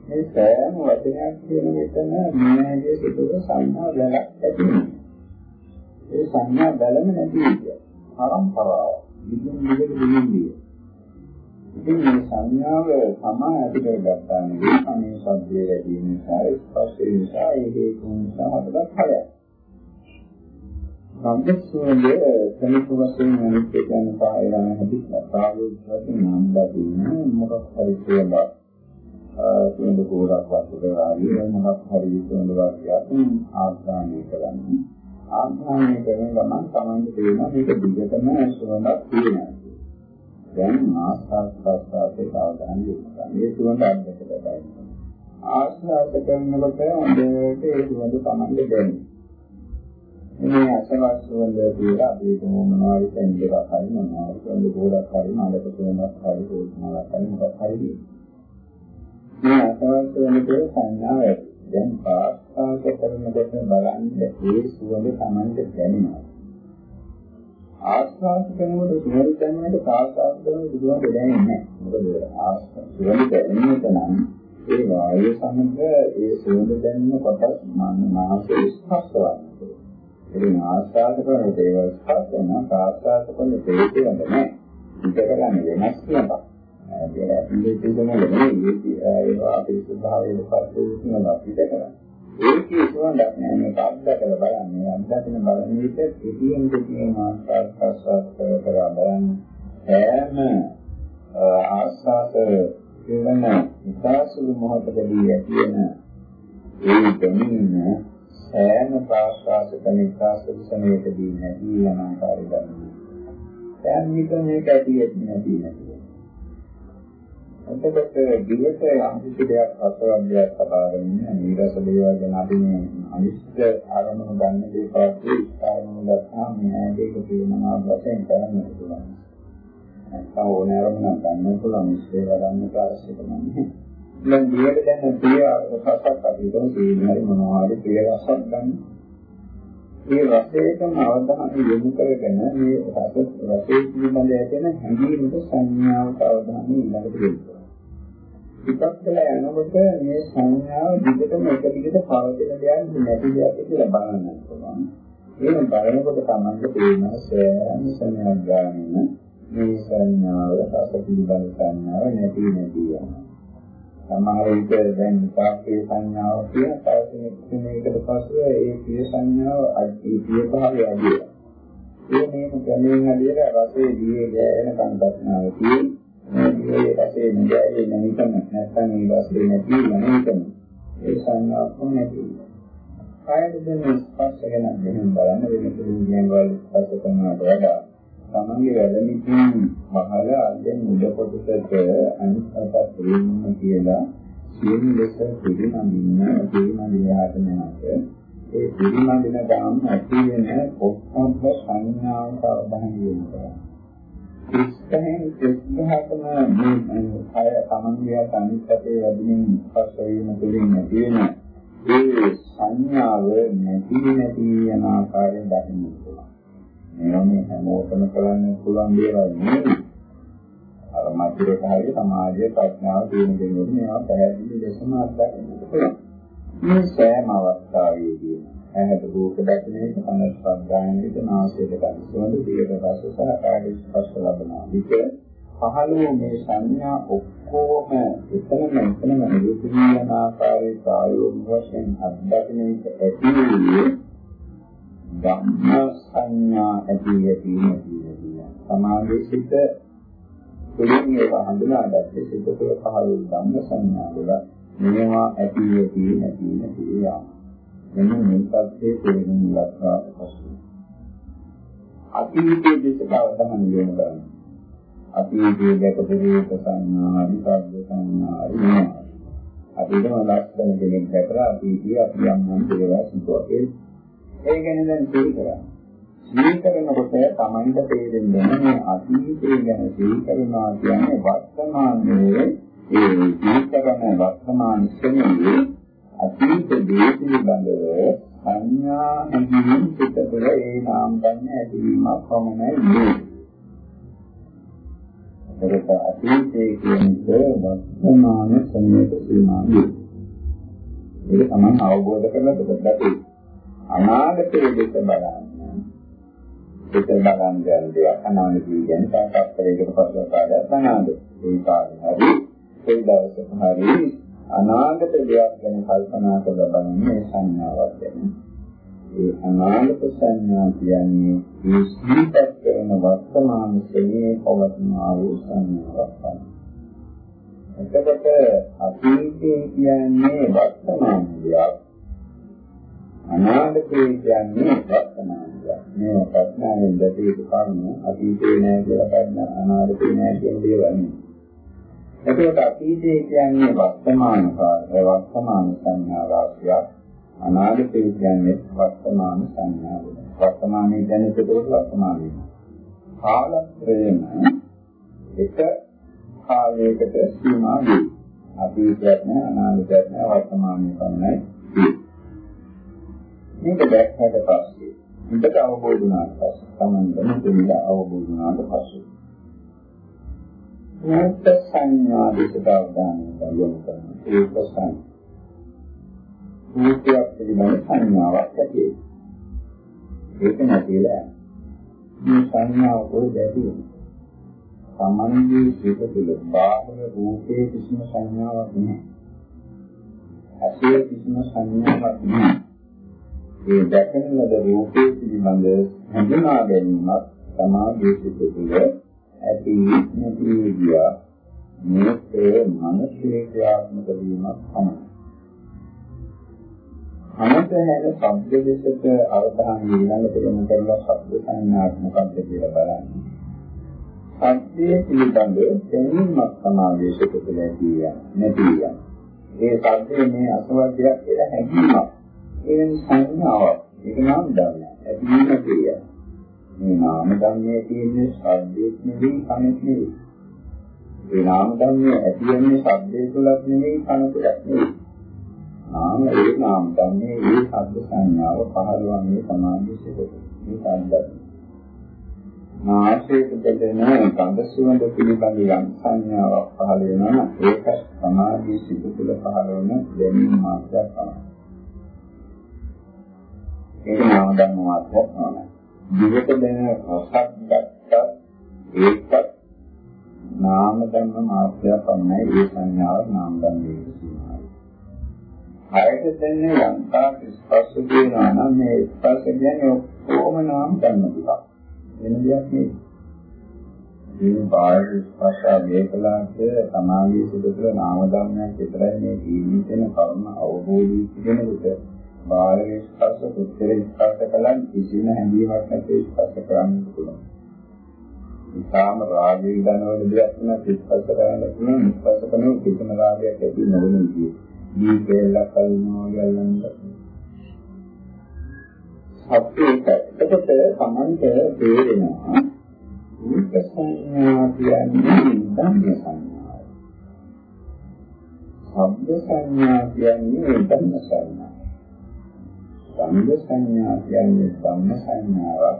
මේ සෑම වචනයක් කියන මෙතන මනසේ සිදුව සංඥා බලක් ඇති ඒ සංඥා බලම නැති එක. පරම්පරාව. විදින් විදිහට දෙන්නේ. ඉතින් මේ සංඥාව සමා ඇති කරගත්තා නෙවෙයි අනේ සබ්දයේ වැඩි නිසා ස්පර්ශය නිසා ඒ හේතු නිසා හදලා හයයි. සම්පූර්ණයේ කෙනෙකු වශයෙන් අනිත්‍ය කියන පායරණ හැදිස්ලා සායෝග වශයෙන් නම් ලැබෙන මොකක් හරි කියලා සුවඳ කෝරක් වස්තු කරාදී මොකක් හරි සුවඳ වර්ගයක් ආග්‍රහණය කරන්නේ. ආග්‍රහණය කරන ගමන් තමයි තේරෙනවා මේක දිගටම සුවඳක් තියෙනවා. දැන් ආස්වාද ප්‍රසආතේ අවධානය යොමු කරන්න. මේ සුවඳ අද්දකට ගන්න ආස්වාද කරනකොට හොඳට ඒ සුවඳ තමයි දැනෙන්නේ මේ අසවස් සුවඳ කියලා අපි හිතමු මොනවා හරි තැන් දෙකක් හරි මොනවා හරි සුවඳ කෝරක් හරි මලක සුවඳක් හරි පොල්මලක් හරි මොකක් හරි මේ අසවස් වෙනකේ සංඥාව ඇති. දැන් පාස්කාක කරනකොට බලන්න ඒ සුවඳ Tamanට දැනෙනවා. ආස්වාද කරනකොට සුවඳ දැනෙනකොට පාස්කාක කරනකොට සුවඳ දැනෙන්නේ නැහැ. මොකද ආස්වාද සුවඳ දැනෙන්නට නම් ඒ වායු සමග ඒ සුවඳ දැනෙන කොටස් මානසික ස්පර්ශ වන්නේ. ඒ ආස්වාද කරනකොට ඒ ස්පර්ශ වෙන පාස්කාක කරනකොට ඒක නැහැ. ඉත කරන්නේ වෙනස් වෙනවා. මේ දෙකම නෙමෙයි ඒවා අපේ ස්වභාවයෙන් පස්සේ තියෙනවා පිට කරන්නේ. ඒකේ සුවඳක් නෑ මේක අත්දැකලා බලන්න. අත්දැකන බලන විට පිටියෙන් පිටියෙන් ආස්වාද ප්‍රසවාස කර බලන්න. හැම ආස්වාද කියන විකාසුළු මොහොතකදී ඇති වෙන ඒ දැනීම සෑම ප්‍රාශ්වාස කරන විකාසුළු සමයකදී නැති යන ආකාරය ගන්නවා. දැන් මේක මේක ඇති නැති නැති එතකොට දිවට යම් කිසි දෙයක් අසවද්දයක් සබාගෙන ඉන්න නීරස දේවල් ගැන අපි මේ අනිත්‍ය ආරමුණු ගන්න දේ පස්සේ ආරමුණු ගත්තාම මේ දෙක තේරෙනවා වශයෙන් කරන්න පුළුවන්. නැත්නම් ඕනෑ ආරමුණක් ගන්න පුළුවන් ඉස්සේ ගන්න කාර්යයක් නැහැ. දැන් දිවට දැන් ප්‍රිය රසක් අපි හිතමු තේරෙන්නේ මොනවා හරි ප්‍රිය රසක් ගන්න. මේ රසයටම අවධානය යොමු කරගෙන මේ රස රසයේ පිළිබඳ ඇතෙන හැඟීමක සංඥාවට අවධානය ඊළඟට යොමු ටිකක් වෙලා යනකොට මේ සංඥාව දිගටම එක දිගට පවතින දෙයක් නැති දෙයක් කියලා බලන්න පුළුවන්. එහෙම බලනකොට තමයි තේරෙනවා සෑම සංඥාවක් ගන්න මේ සංඥාව රස පිළිබඳ සංඥාව නැති නැති යනවා. සමහර විට දැන් විපාකයේ සංඥාව කියන තව කෙනෙකුට පස්සේ ඒ පිය සංඥාව ඒ පිය භාවය අඩු වෙනවා. ඒ මේක ක්‍රමයෙන් හදිහට රසයේ දිවේ ගෑවෙන කන්දක්නාව තියෙන්නේ මේ රසයේ නිදැයි නැහිතම නැත්නම් මේ රසයේ නැති නැහිතම ඒ සංඥාවක් නැති කායද මේ ස්පර්ශ ගැන දෙහින් බලන්න වෙන කෙනෙකුගෙන් වල ස්පර්ශ කරනවට වඩා තමන්ගේ වැඩමිටින් පහළ අල්ලෙන් මුල කොටසට අනිත්‍යපත් වෙන්න කියලා සියලු ලෙස පිළිනමින්න පිළිනමියාට නැත ඒ පිළිනමින ගාම ඇති වෙන ඔක්කොම සංඥාවට අවධානය යොමු කරනවා ඉස්සෙන් දෙස්භාගම මේ කය තමන්ගේ අනිත්‍යයේ වැඩිමින් පස්ස වීම තුළින් නැති වෙන ඒ සංඥාව නැති නැති යන ආකාරය දකින්න පුළුවන්. මේවා මේ හැමෝටම කරන්න පුළුවන් දේවල් නෙවෙයි. අර මධ්‍යරේඛාවේ සමාජයේ ප්‍රඥාව තියෙන කෙනෙකුට මේවා පැහැදිලි ලෙසම අත්දකින්න පුළුවන්. මේ සෑම අවස්ථාවේදී ඇහැට රූප දැකෙන එක කනට ශබ්දායන එක නාසයට ගන්න සුවඳ දිවට රස සහ කායයට ස්පර්ශ ලබනවා. විට පහළ වූ මේ සංඥා ඔක්කොම එතනම එතනම නිරුද්ධ යන ආකාරයේ ප්‍රායෝගික වශයෙන් අත්දැකීම ඇති වූයේ ධම්ම සංඥා ඇති ඇති නැති නැති. සමාධි සිත තුළින් ඒක හඳුනාගත්තේ සිත තුළ පහළ වූ ධම්ම සංඥා වල මේවා ඇති ඇති නැති නැති යාම. මෙන්න මේ පැත්තේ තේරුම් ගන්නවා පසු. අතීතයේ දෙස බවදහන් යොමු කරනවා. අතීතයේ දැකපු රූප සංඥා, විපද්ද සංඥා, අරිමා. අතීතම ලක්ෂණ දෙකෙන් දැකලා අතීතයේ අපි යම් යම් දේවල් සිදුවකේ ඒ ගැන දැන් සිහි කරා. සිහි කරනකොට Tamanට තේරෙන්නේ මේ අතීතය ගැන සිහි කරනවා කියන්නේ වර්තමානයේ ඒ සිහි කරන වර්තමාන ශ්‍රේණියේ අතීත දේ පිළිබඳව සංඥා හැඟීම් පිටතට ඒ නාම ගන්න ඇතිවීමක් පමණයි නේ. ඒකට අතීතයේ කියන්නේ වර්තමාන සම්මත සීමාවයි. ඒක තමයි අවබෝධ කරගන්න දෙයක්. අනාගතයේ දෙක බලන්න. දෙක බලන්න යන දෙයක් අනාගතයේ කියන්නේ තාක්ෂණයකට පස්සේ කාලයක් අනාගතය. ඒ කාලේ හරි ඒ දවසක හරි අනාගත දෙයක් ගැන කල්පනා කරලා බලන්නේ සංඥාවක් ගැන. ඒ අනාගත සංඥා කියන්නේ මේ සිහිපත් කරන වර්තමාන ශ්‍රේණියේ පවතිනා වූ සංඥාවක් තමයි. එතකොට අතීතයේ කියන්නේ වර්තමාන දෙයක්. අනාගතයේ කියන්නේ වර්තමාන දෙයක්. මේ ප්‍රඥාවෙන් දැකීම කර්ම අතීතේ නෑ කියලා ගන්න අනාගතේ නෑ කියන දේවල් නෙවෙයි. එතකොට අතීතයේ කියන්නේ වර්තමාන කාර්ය වර්තමාන සංඥා රාශියක් අනාගතයේ කියන්නේ වර්තමාන සංඥා වල වර්තමානයේ කියන්නේ ඒක වර්තමානයේ. කාලත්‍රයේම එක කාලයකට සීමා වේ අතීතයක් නෑ අනාගතයක් නෑ වර්තමානයේ පමණයි මේක දැක්කට පස්සේ හිතට අවබෝධ වුණාට පස්සේ තමයි මෙතන අවබෝධ වුණාට පස්සේ රූප සංඥා දෙකට අවධානය යොමු කරනවා. රූප සංඥා. රූපයක් පිළිබඳ සංඥාවක් ඇති ඒක නැතිලා මේ සංඥාව කොහෙද ඇති වෙන්නේ? සමන්ගේ සිත තුළ බාහිර රූපේ කිසිම සංඥාවක් නැහැ. ඇසේ කිසිම සංඥාවක් නැහැ. ඒ දැකන ලද රූපේ පිළිබඳ හඳුනා ගැනීමක් සමාධිය සිත තුළ ඇති නැති ගියා මේක මනසේ ක්‍රියාත්මක වීමක් තමයි. අනත හැර ශබ්ද දෙසට අවධානය ඊළඟට යොමු කරලා ශබ්ද සංඥාවක් මොකක්ද කියලා බලන්න. ශබ්දයේ පිළිබඳ දැනීමක් සමාවේශක තුළ ඇති නැති යන. ඒ ශබ්දයේ මේ අසවද්දයක් කියලා හැඟීමක්. ඒ සංඥාවක්. ඒක නම් දන්නවා. ඇති නැති යන. මේ නාම ධර්මයේ තියෙන ශබ්දයක් නෙවෙයි කනෙත් නෙවෙයි. ඒ නාම ධර්මය ඇති වෙන්නේ ශබ්දයේ තුලක් නෙවෙයි කන තුලක් නෙවෙයි. නාම ඒ නාම ධර්මයේ ඒ ශබ්ද සංඥාව පහළවන්නේ සමාධිසිතේ. මේ ශබ්දය. නාසයේ දෙදෙන ගන්ධ සුවඳ පිළිබඳ යම් සංඥාවක් පහළ වෙනවා ඒක සමාධියේ සිත තුළ පහළ වෙන දැනීම මාත්‍රයක් තමයි. ඒක නාම ධර්ම මාත්‍රයක් තමයි. දිවට දැනෙන රසක් ගත්තා ඒකත් නාම ධර්ම මාත්‍රය පමණයි ඒ සංඥාව නාම ධර්මයේ සීමාවයි. හයට දැනෙන යන්තා ස්පර්ශ දෙනවා නම් මේ ස්පර්ශ කියන්නේ ඔක්කොම නාම ධර්ම ටික. වෙන දෙයක් නෙවෙයි. මේ බාහිර ස්පර්ශ වේකලාන්ත සමාධිය සිදු කරන නාම ධර්මයක් විතරයි මේ ජීවිතේන කර්ම අවබෝධී කියනකොට බාහිර ස්පර්ශ පුත්තර ස්පර්ශ කලන් කිසිම හැඟීමක් නැති ස්පර්ශ කරන්න පුළුවන්. ඉතාලම රාගී දනවල දෙයක් නැති ස්පර්ශ කරන්න පුළුවන් ස්පර්ශ කරන කිසිම රාගයක් ඇති නොවන විදිය. දී දෙල්ලක් කලිනවා යලන්න. අපේට එතකොට සමන්ත තේරෙනවා මේක සංඥා කියන්නේ ධම්ම සංඥා. ශබ්ද සංඥා කියන්නේ ධම්ම සංඥා. සංග සංඥා කියන්නේ ධම්ම සංඥාවක්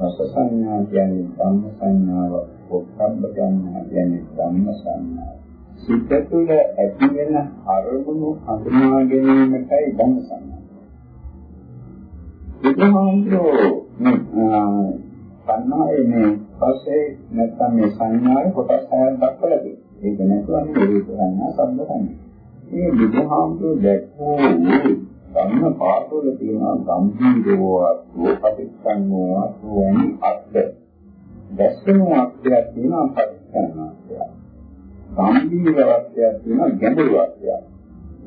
රස සංඥා කියන්නේ ධම්ම සංඥාවක් පොත්බ්බ සංඥා කියන්නේ ධම්ම සංඥාවක් සිත තුළ ඇති වෙන අරමුණු හඳුනා ගැනීමටයි ධම්ම සංඥා. බුදුහාමුදුරෝ සංඥාවේ මේ පස්සේ නැත්නම් මේ සංඥාවේ කොටස් හයක් දක්වලා තියෙනවා. ඒක නැතුව මේ සංඥා සම්බ සංඥා. මේ බුදුහාමුදුරෝ දැක්වූ ධම්ම පාඨවල තියෙන ගම්භීරෝ අත්පටිච්චන්නෝ අත්වැනි අත්ද දැස්සන අත්‍යයක් තියෙනවා පටිච්චන්නාත්ය. ගම්භීර අත්‍යයක් තියෙනවා ගැඹුරු අත්‍යයක්.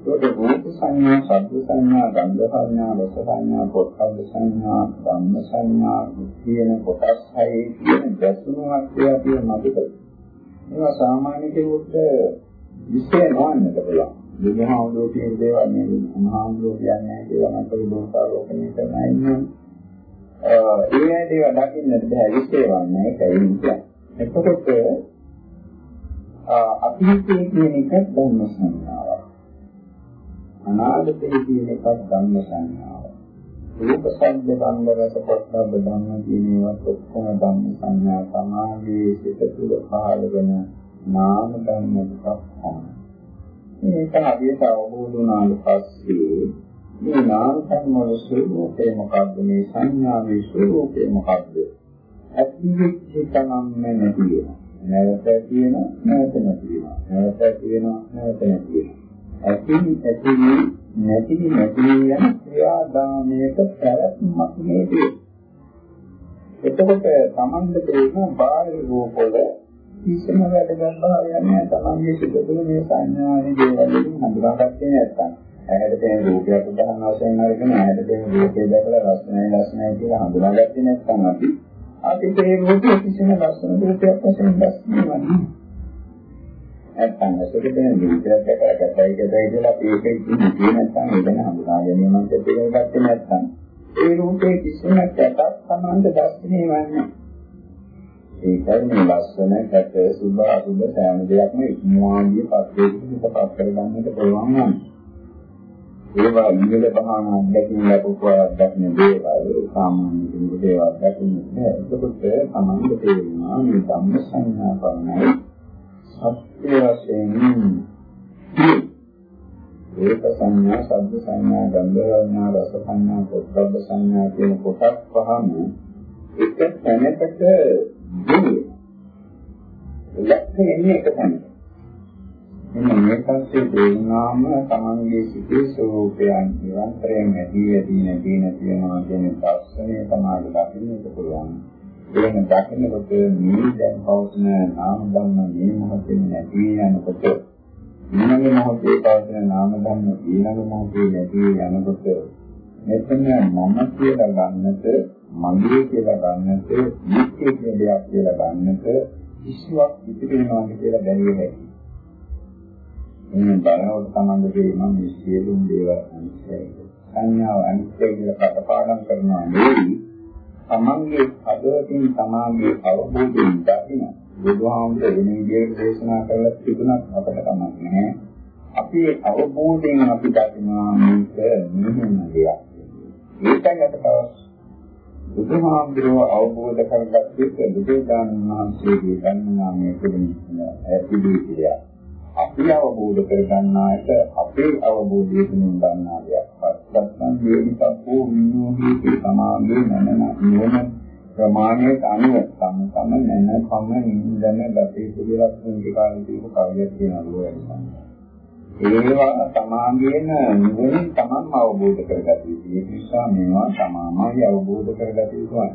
ඒකට රූප සංඥා, ශබ්ද සංඥා, ගන්ධ සංඥා, රස සංඥා, පොට්ටබ්බ සංඥා, ධම්ම සංඥා කියන කොටස් හයේ කියන දැසුණු අත්‍යය තියෙන මතකද. ඒවා සාමාන්‍ය කෙනෙකුට විශ්ේ නොවන්නට පුළුවන්. බුදුහාමුදුරුවෝ කියන දේවල් නෙවෙයි මහාමුදුරුවෝ කියන්නේ කියලා මට ලෝකාරෝපණය කරන ඉන්නේ. ඒ දේවල් දකින්නට බෑ විශ්ේවන්නේ ඒකයි කියන්නේ. එතකොට අතීතයේ කියන එක ධර්ම සංඥාවක්. අනාගතයේ කියන එක ධර්ම සංඥාවක්. රූප ශබ්ද ගන්ධ රස පොට්ටබ්බ ධම්ම කියන ඒවාත් ඔක්කොම ධම්ම සංඥා සමාධියේ සිට තුළ පහළ වෙන නාම ධර්ම ටිකක් තමයි. මේක හරියට අවබෝධ වුණාට පස්සේ මේ නාම ධර්ම ස්වરૂපේ මොකද්ද? මේ සංඥාවේ ස්වરૂපේ මොකද්ද? ඇතිවෙච්ච තමන් නැති වෙනවා. නැවත තියෙන නැවත නැති වෙනවා. නැවත තියෙන නැවත නැති වෙනවා. ඇති ඇති නැති නැති යන ක්‍රියාදාමයක පැවැත්මක් නේද? එතකොට තමන්ද තේරෙන බාහිර රූපවල කිසිම වැඩගත් භාවයක් නැහැ. තමන්ගේ සිත තුළ මේ සංඥානේ දේවල් වලින් හඳුනාගත්තේ නැත්නම්. ඇහැට පෙනෙන රූපයක් උදාහරණ වශයෙන් අරගෙන ඇහැට පෙනෙන රූපේ දැකලා ලස්සනයි ලස්සනයි කියලා හඳුනාගත්තේ නැත්නම් අපි අපිට ඒ රූපේ කිසිම ලස්සන රූපයක් වශයෙන් දැක්වෙන්නේ නැහැ. නැත්නම් ඒකෙ දෙන විදිහට දැකලා ගැටයි ගැටයි කියලා අපි ඒක ඉන්නේ නැත්නම් ඒක හඳුනා ගැනීමක් දෙකකට නැත්නම් ඒ රූපේ කිසිම කැටක් සමාන්ත දැක්වෙන්නේ නැහැ. ඒකයි මේ ලස්සන කැට සුභ අසුභ සෑම දෙයක්ම ඉක්මවාගේ පස්සේ පිටපත් කරගන්නට පුළුවන් නම් ඒවා ඉහළ පහන අත්දැකීම් ලැබුවා දක්න දේවල් සාමාන්‍ය කෙනෙකුට ඒවා දකින්න බෑ එතකොට තමන්ට තේරෙනවා මේ ධම්ම සංඥා පරණයි සත්‍ය වශයෙන්. ඒක සංඥා, සබ්ද සංඥා, ගන්ධ සංඥා, රස සංඥා, පොට්ටබ්බ සංඥා කියන කොටස් පහම එක තැනකට දෙන්නේ. ලක්ෂණය එක තමයි. මෙන්න මේ පස්සේ දෙන්නාම තමන්ගේ සිතේ ස්වરૂපයන් නිරන්තරයෙන් නැති ඇති නැති නැති වෙනවා කියන දර්ශනය තමයි දකින්නට පුළුවන්. එහෙම දකින්නකොට මේ දැන් පවතින නාම ධර්ම මේ මොහොතේ නැති යනකොට ඊළඟ මොහොතේ පවතින නාම ධර්ම ඊළඟ මොහොතේ නැති යනකොට මෙතන මම කියලා ගන්නට මගේ කියලා ගන්නට නිත්‍ය කියන දෙයක් කියලා ගන්නට කිසිවක් ඉතිරි වෙනවා කියලා දැනෙන්නේ නැහැ. මේ බලනකොට තමයි තේරෙනවා මේ සියලුම දේවල් අනිත්‍යයි. සංඥාව අනිත්‍යයි කියලා කටපාඩම් කරනවා නෙවෙයි. තමන්ගේ හදවතින් තමාගේ අවබෝධයෙන් දකින බුදුහාමුදුර වෙන විදිහට දේශනා කරලා තිබුණත් අපට කමක් නැහැ. අපි අවබෝධයෙන් අපි දකිනවා මේක නිහින දෙයක්. ඒකයි අපට අවශ්‍ය බුදුහාමුදුරුව අවබෝධ කරගත්තේ බුදුදාන මහන්සියගේ ධර්මනාමයේ තිබෙන ඇතිවිදිය. අපි අවබෝධ කරගන්නාට අපේ අවබෝධය තුලින් ගන්නා දෙයක්. පස්සක්න් වේදිකප්පෝ විනෝහී සමාගේ නනන නිවන ප්‍රමාණයට අනුව තම තම නැන පම නිඳන ගතේ පිළිලක් මුලික කාලේ දීපු කවියක් තියෙනවා. ඒවා තමාගේන නුවණින් තමන් අවබෝධ කරගත යුතුයි. ඒ නිසා මේවා තමාමයි අවබෝධ කරගත යුතුයි.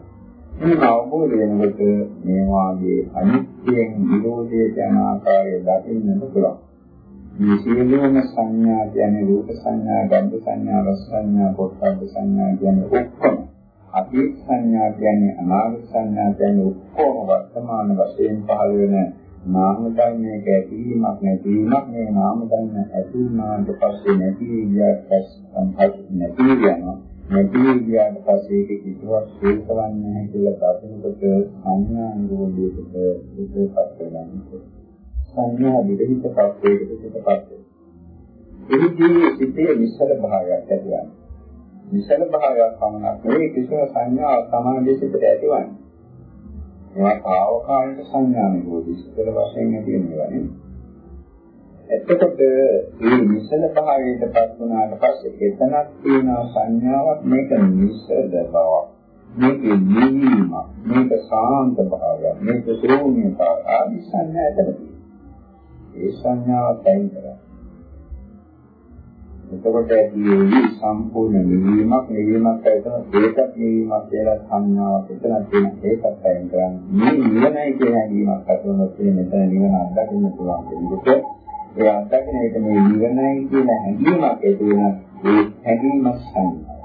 මේ අවබෝධ වෙනකොට මේවාගේ අනිත්‍යයෙන් විරෝධයට යන ආකාරය දකින්නට පුළුවන්. මේ සියලුම සංඥා කියන්නේ රූප සංඥා, ගන්ධ සංඥා, රස සංඥා, පොට්ටබ්බ සංඥා කියන්නේ ඔක්කොම අතීත සංඥා කියන්නේ අනාගත සංඥා කියන්නේ ඔක්කොම වර්තමාන වශයෙන් පහළ වෙන නාම ධර්මයක ඇතිවීමක් නැතිවීමක් මේ නාම ධර්ම ඇති වුණාට පස්සේ නැති ගියාට පස්සේ නැති යනවා. නැති ගියාට පස්සේ ඒක කිසිවක් හේතවන්නේ නැහැ කියලා දකිනකොට සංඥා නිරෝධයකට ඒකපත් කරගන්නවා සංඥා විදිහට පස්සේකට පිටපත් වෙනවා. එහිදී සිතේ නිසල භාවයක් ඇති වෙනවා නිසල භාවයක් පමණක් නෙවෙයි කිසිම සංඥාවක් සමාධිය සිතට ඇතිවන්නේ. මේවා తాවකාලික සංඥා නිරෝධී ඉස්සර වශයෙන් ඇති වෙනවා නේ. එතකොට මේ නිසල භාවයට පත් වුණාට පස්සේ එතනක් තියෙන සංඥාවක් මේක නිසල බවක්. මේක නිවීම මේක සාන්ත භාවයක් මේක ශූන්‍යතාව ආදි සංඥා ඇතනදී ඒ සංඥාව තයින් කරා එතකොට ඇතිවෙන්නේ සම්පූර්ණ නිවීමක් නිවීමක් ඇතන ඒකත් නිවීමක් කියලා සංඥාවක් එතන තියෙන ඒකත් අයින් කරන්නේ මේ නිවනයි කියන හැඟීමක් අතුනොත් මෙතන නිවන අත්දකින්න පුළුවන් කෙනෙකුට ඒ අත්දකින එක මේ නිවනයි කියන හැඟීමක් ඇති වෙන ඒ හැඟීම සංඥා.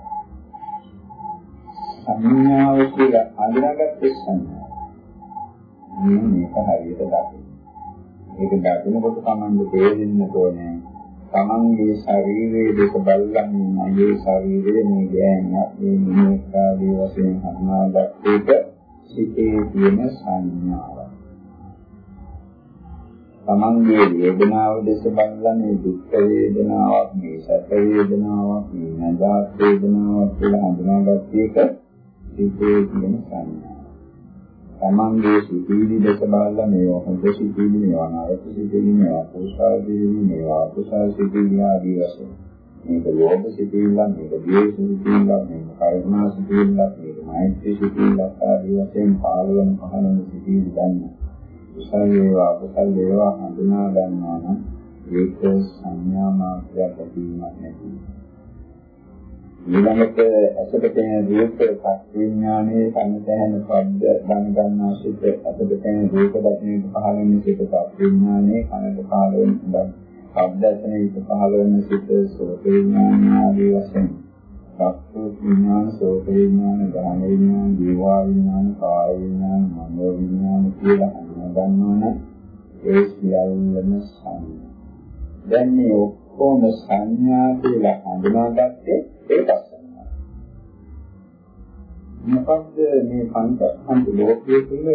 සංඥාව කියලා අඳුනගත්ත සංඥා. මේක හරියට දකින්න. ඒක දකිනකොට Tamande තේරෙන්න ඕනේ. Tamanගේ ශරීරයේ දෙක බලන්න මගේ ශරීරයේ මේ ගෑනියක් මේ මිනිස්සාගේ වශයෙන් හඳුනාගත්ත එක සිතේ තියෙන සංඥාවක්. තමන්ගේ වේදනාව දෙස බලලා මේ දුක් වේදනාවක් මේ සැප වේදනාවක් මේ නදාත් වේදනාවක් කියලා හඳුනාගත්ත එක සිතේ තියෙන සංඥා. තමන්ගේ සිතිවිලි දෙස බලලා මේ හොඳ සිතිවිලි මේවා නරක සිතිවිලි මේවා කුසල සිතිවිලි මේවා අකුසල සිතිවිලි ආදී වශයෙන් මේක ලෝභ සිතිවිල්ල මේක ද්වේෂ සිතිවිල්ල මේක කරුණා සිතිවිල්ල මේක මෛත්‍රී සිතිවිල්ල ආදී වශයෙන් පාලවන පහළන සිතිවිලි ගන්නවා. කුසල වේවා අකුසල වේවා හඳුනා ගන්නවා නම් ඒක සංඥා මාත්‍රයක් ඇතිවීමක් නැති. ඊළඟට ඇසට පෙනෙන රූප පස්විඥානයේ සංතහන ශබ්ද ගන්න ගන්නා සිත් ඇසට පෙනෙන රූප දක්නට පහළ වෙන සිත් පස්විඥානයේ කනට පහළ වෙන ශබ්ද ඇසෙන සිත් පහළ වෙන සිත් සෝත විඥාන ආදී වශයෙන් චක්කු විඥාන, සෝත විඥාන, ගාන විඥාන, ජීවා විඥාන, කාය විඥාන, මනෝ විඥාන කියලා හඳුනගන්නවනේ ඒ සියල්ලම සංඥා. දැන් මේ ඔක්කොම සංඥා කියලා හඳුනාගත්තේ ඒක සංඥා. මොකද්ද මේ පංචස්කන්ධ ලෝකයේ තුල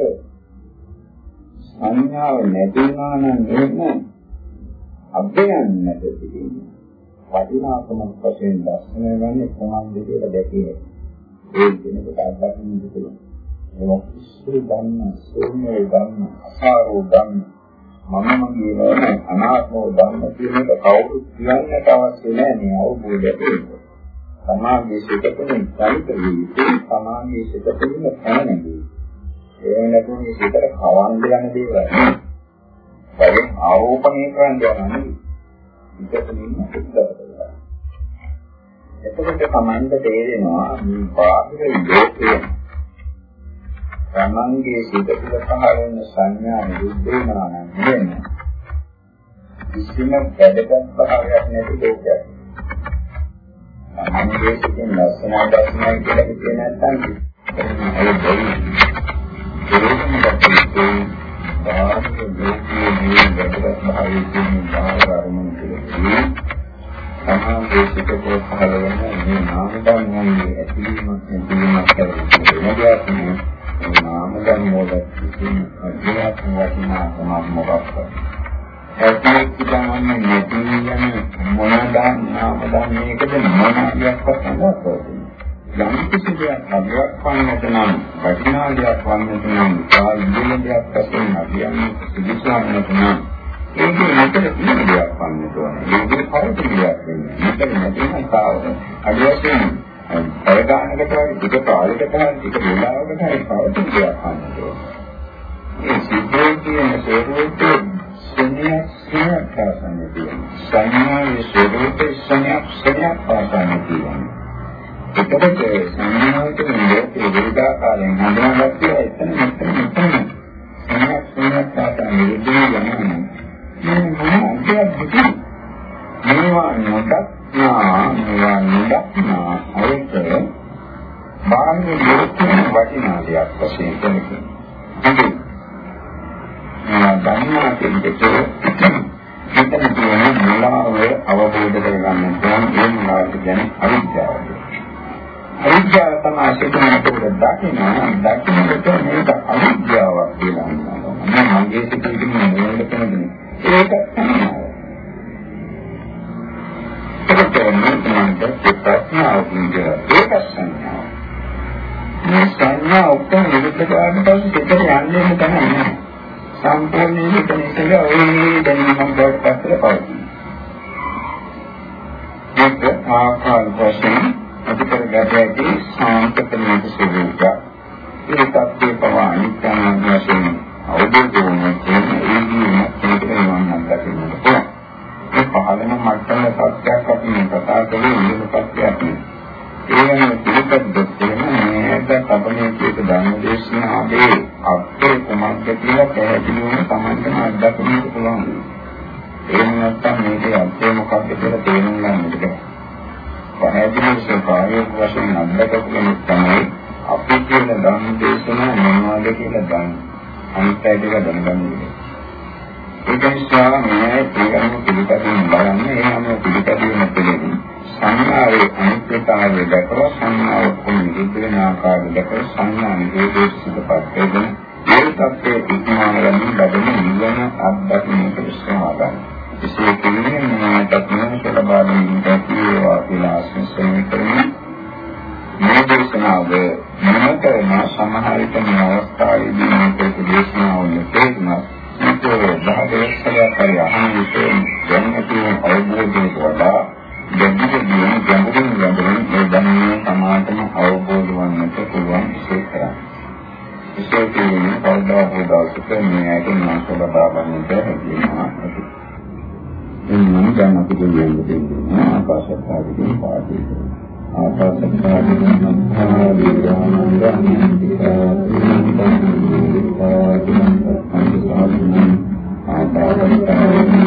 සංඥාව නැති වුණා නම් එහෙම අභ්‍යයන් නැති දෙන්නේ. වටිනාකමක් වශයෙන් දැක්වෙන ගන්නේ කොහොමද කියලා දැකීම. ඒ කෙනෙකුට අත්දකින්න පුළුවන්. ඒක සුළු ගන්න, සෝමේ ගන්න, අසාරෝ ගන්න, මම මගේ නෝන අනාත්මෝ ගන්න කියන එක කවුරුත් කියන්නට අවශ්‍ය නැහැ මේ අවබෝධයට. සමාගයේ සිටපෙන චරිත වීති සමාගයේ සිටපෙන පැනනදී. ඒ නැතුව මේ සිතට කවන්න යන දේවල්. වලින් ආරෝපණය කරන්න යනවා. විකසමින් උද්දවලා. එතකොට සමන්ද තේරෙනවා මේ බාහිර ලෝකයේ තමන්ගේ සිත තුළ පහළ වෙන සංඥා නිරුද්ධ වෙනවා නම් නෙමෙයි. කිසිම වැදගත් භාවයක් නැති ලෝකයක්. තමන්ගේ සිතෙන් ලස්සන දර්ශනය කියලා කියේ නැත්නම් ඒ අගයක් වන්නට නම් වටිනා දෙයක් වන්නට නම් කායික දෙයක් වශයෙන් අධ්‍යයනය සිදුසන්නට නම් ඒක මෙතන තියෙන දෙයක් වන්නට ඕනේ. ඒක පරිපූර්ණයක් වෙන්නේ. මෙතන නැතිනම් කාවද අඩුවකින් පරදානකට වගේ ටික කාලයකට හරි ටික වේලාවකට හරි පවතින දෙයක් වන්නට ඕනේ. මේ සිද්ධිය කියන ස්වરૂපයේ සංඥා සංඥා පාසන්නේ තියෙනවා. සංඥාවේ ස්වરૂපයේ සංඥා සංඥා පාසන්නේ තියෙනවා. එතකොට සංඥාවට ලෝකේ විවිධාකාරයෙන් හඳුනාගත්තා එතන මෙතන මෙතන සංඥා සංඥා පාතන විදිහේ යනවා මේ මොනවද මේවා නොදක්නා මේවා නොදක්නා අයත බාහිර ලෝකයේ වටිනා දෙයක් වශයෙන් කෙනෙක්. මේවා දන්නා කෙනෙකුට මෙතන තියෙන මුලාව අවබෝධ කරගන්න ඕන ඒ මුලාවට කියන්නේ අවිද්‍යාව. අවිද්‍යාව තමයි සිදුවෙනකොට දකින්න දකින්නකොට මේක අවිද්‍යාවක් කියලා කියනවා. මම මගේ සිතිවිලි මොනවද කියන්නේ. ඒක තමයි. ඒකට මොනවද ප්‍රශ්නාව කියන්නේ ඒක සංඥා. මේ සංඥා ඔක්කොම විරුද්ධ කරාට පස්සේ දෙකට යන්නේ තමයි. සම්පූර්ණයෙන් හිතන එක ඔය දැනීමක් බවට පැත්තට පවතී. මේක ආකාර වශයෙන් අධිකර ගැටයේදී සාන්තකමේ ස්වરૂපය. ඒ තත්ත්වය පවා අනිත්‍යන වශයෙන් අවබෝධ වුණොත් ඒ ජීවන කෙනෙකුට නිවන් දකින්නට පුළුවන්. මේ පහළම මට්ටමේ සත්‍යයක් අපි මේ කතා කරේ ඉන්න සත්‍යයක් නෙවෙයි. ඒ වෙන පිළිපැද්දොත් එහෙම මේක අපේ කීක ධර්මදේශනාවේ අර්ථය කොහොමද කියලා පැහැදිලිවම Tamanටම අත්දකින්න පුළුවන්. එහෙම නැත්නම් මේකේ අර්ථය මොකක්ද කියලා තේරුම් ගන්නට බැහැ. පැහැදිලි ස්වභාවයක් වශයෙන් අත්දකපු කෙනෙක් තමයි අපි කියන ධර්මදේශනා මොනවද කියලා දන්නේ. අනිත් පැයට දැනගන්නේ. ඒක නිසා මේ ප්‍රේරණ පිළිපදින බලන්න ඒ හැම පිළිපදින පිළිදී සංඥාවේ අනිත්‍යතාවය දැකලා සංඥාව කොහොමද වෙන ආකාරය දැකලා සංඥා නිරෝධයේ සිදුපත් වෙන ඒ තත්ත්වයේ ඉක්මන ගන්න ලැබෙන නිවන අත්දැකීමට උත්සාහ ගන්න. එසේ කියන්නේ මොනවාටත් නොවන ලබා ගැනීමට ඒවා කියලා ආශිර්වාද කරන මේ දේශනාව මම කරන සමහර විට මේ අවස්ථාවේදී මේක දේශනාව නෙතේනවා මේක දහදෙස්සක් හරි අහන විට දැනගැති අවබෝධයට වඩා ගැඹුරින් ගැඹුරින් ගැඹුරින් මේ ධර්මයේ සමාතම අවබෝධ වන්නට පුළුවන් විශේෂ කරන්නේ. විශේෂ කියන්නේ කවදා හෝ දවසක මේ ඇයට නිවස ලබා ගන්නට හැකියාවක් ඇති. එන්නම් දැන් අපි කියන්නේ දෙන්නේ ආකාශත්තාවකින් පාදේ. ආකාශත්තාවකින් ආකාශත්තාවකින් ආකාශත්තාවකින්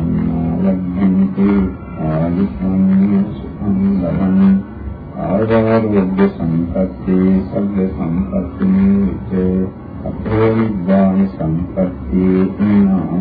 ආර්යද්ද සම්පත්තේ සබ්බ සම්පත්තිනේ විචේ අපෝ විද්වාන සම්පත්තේ නාම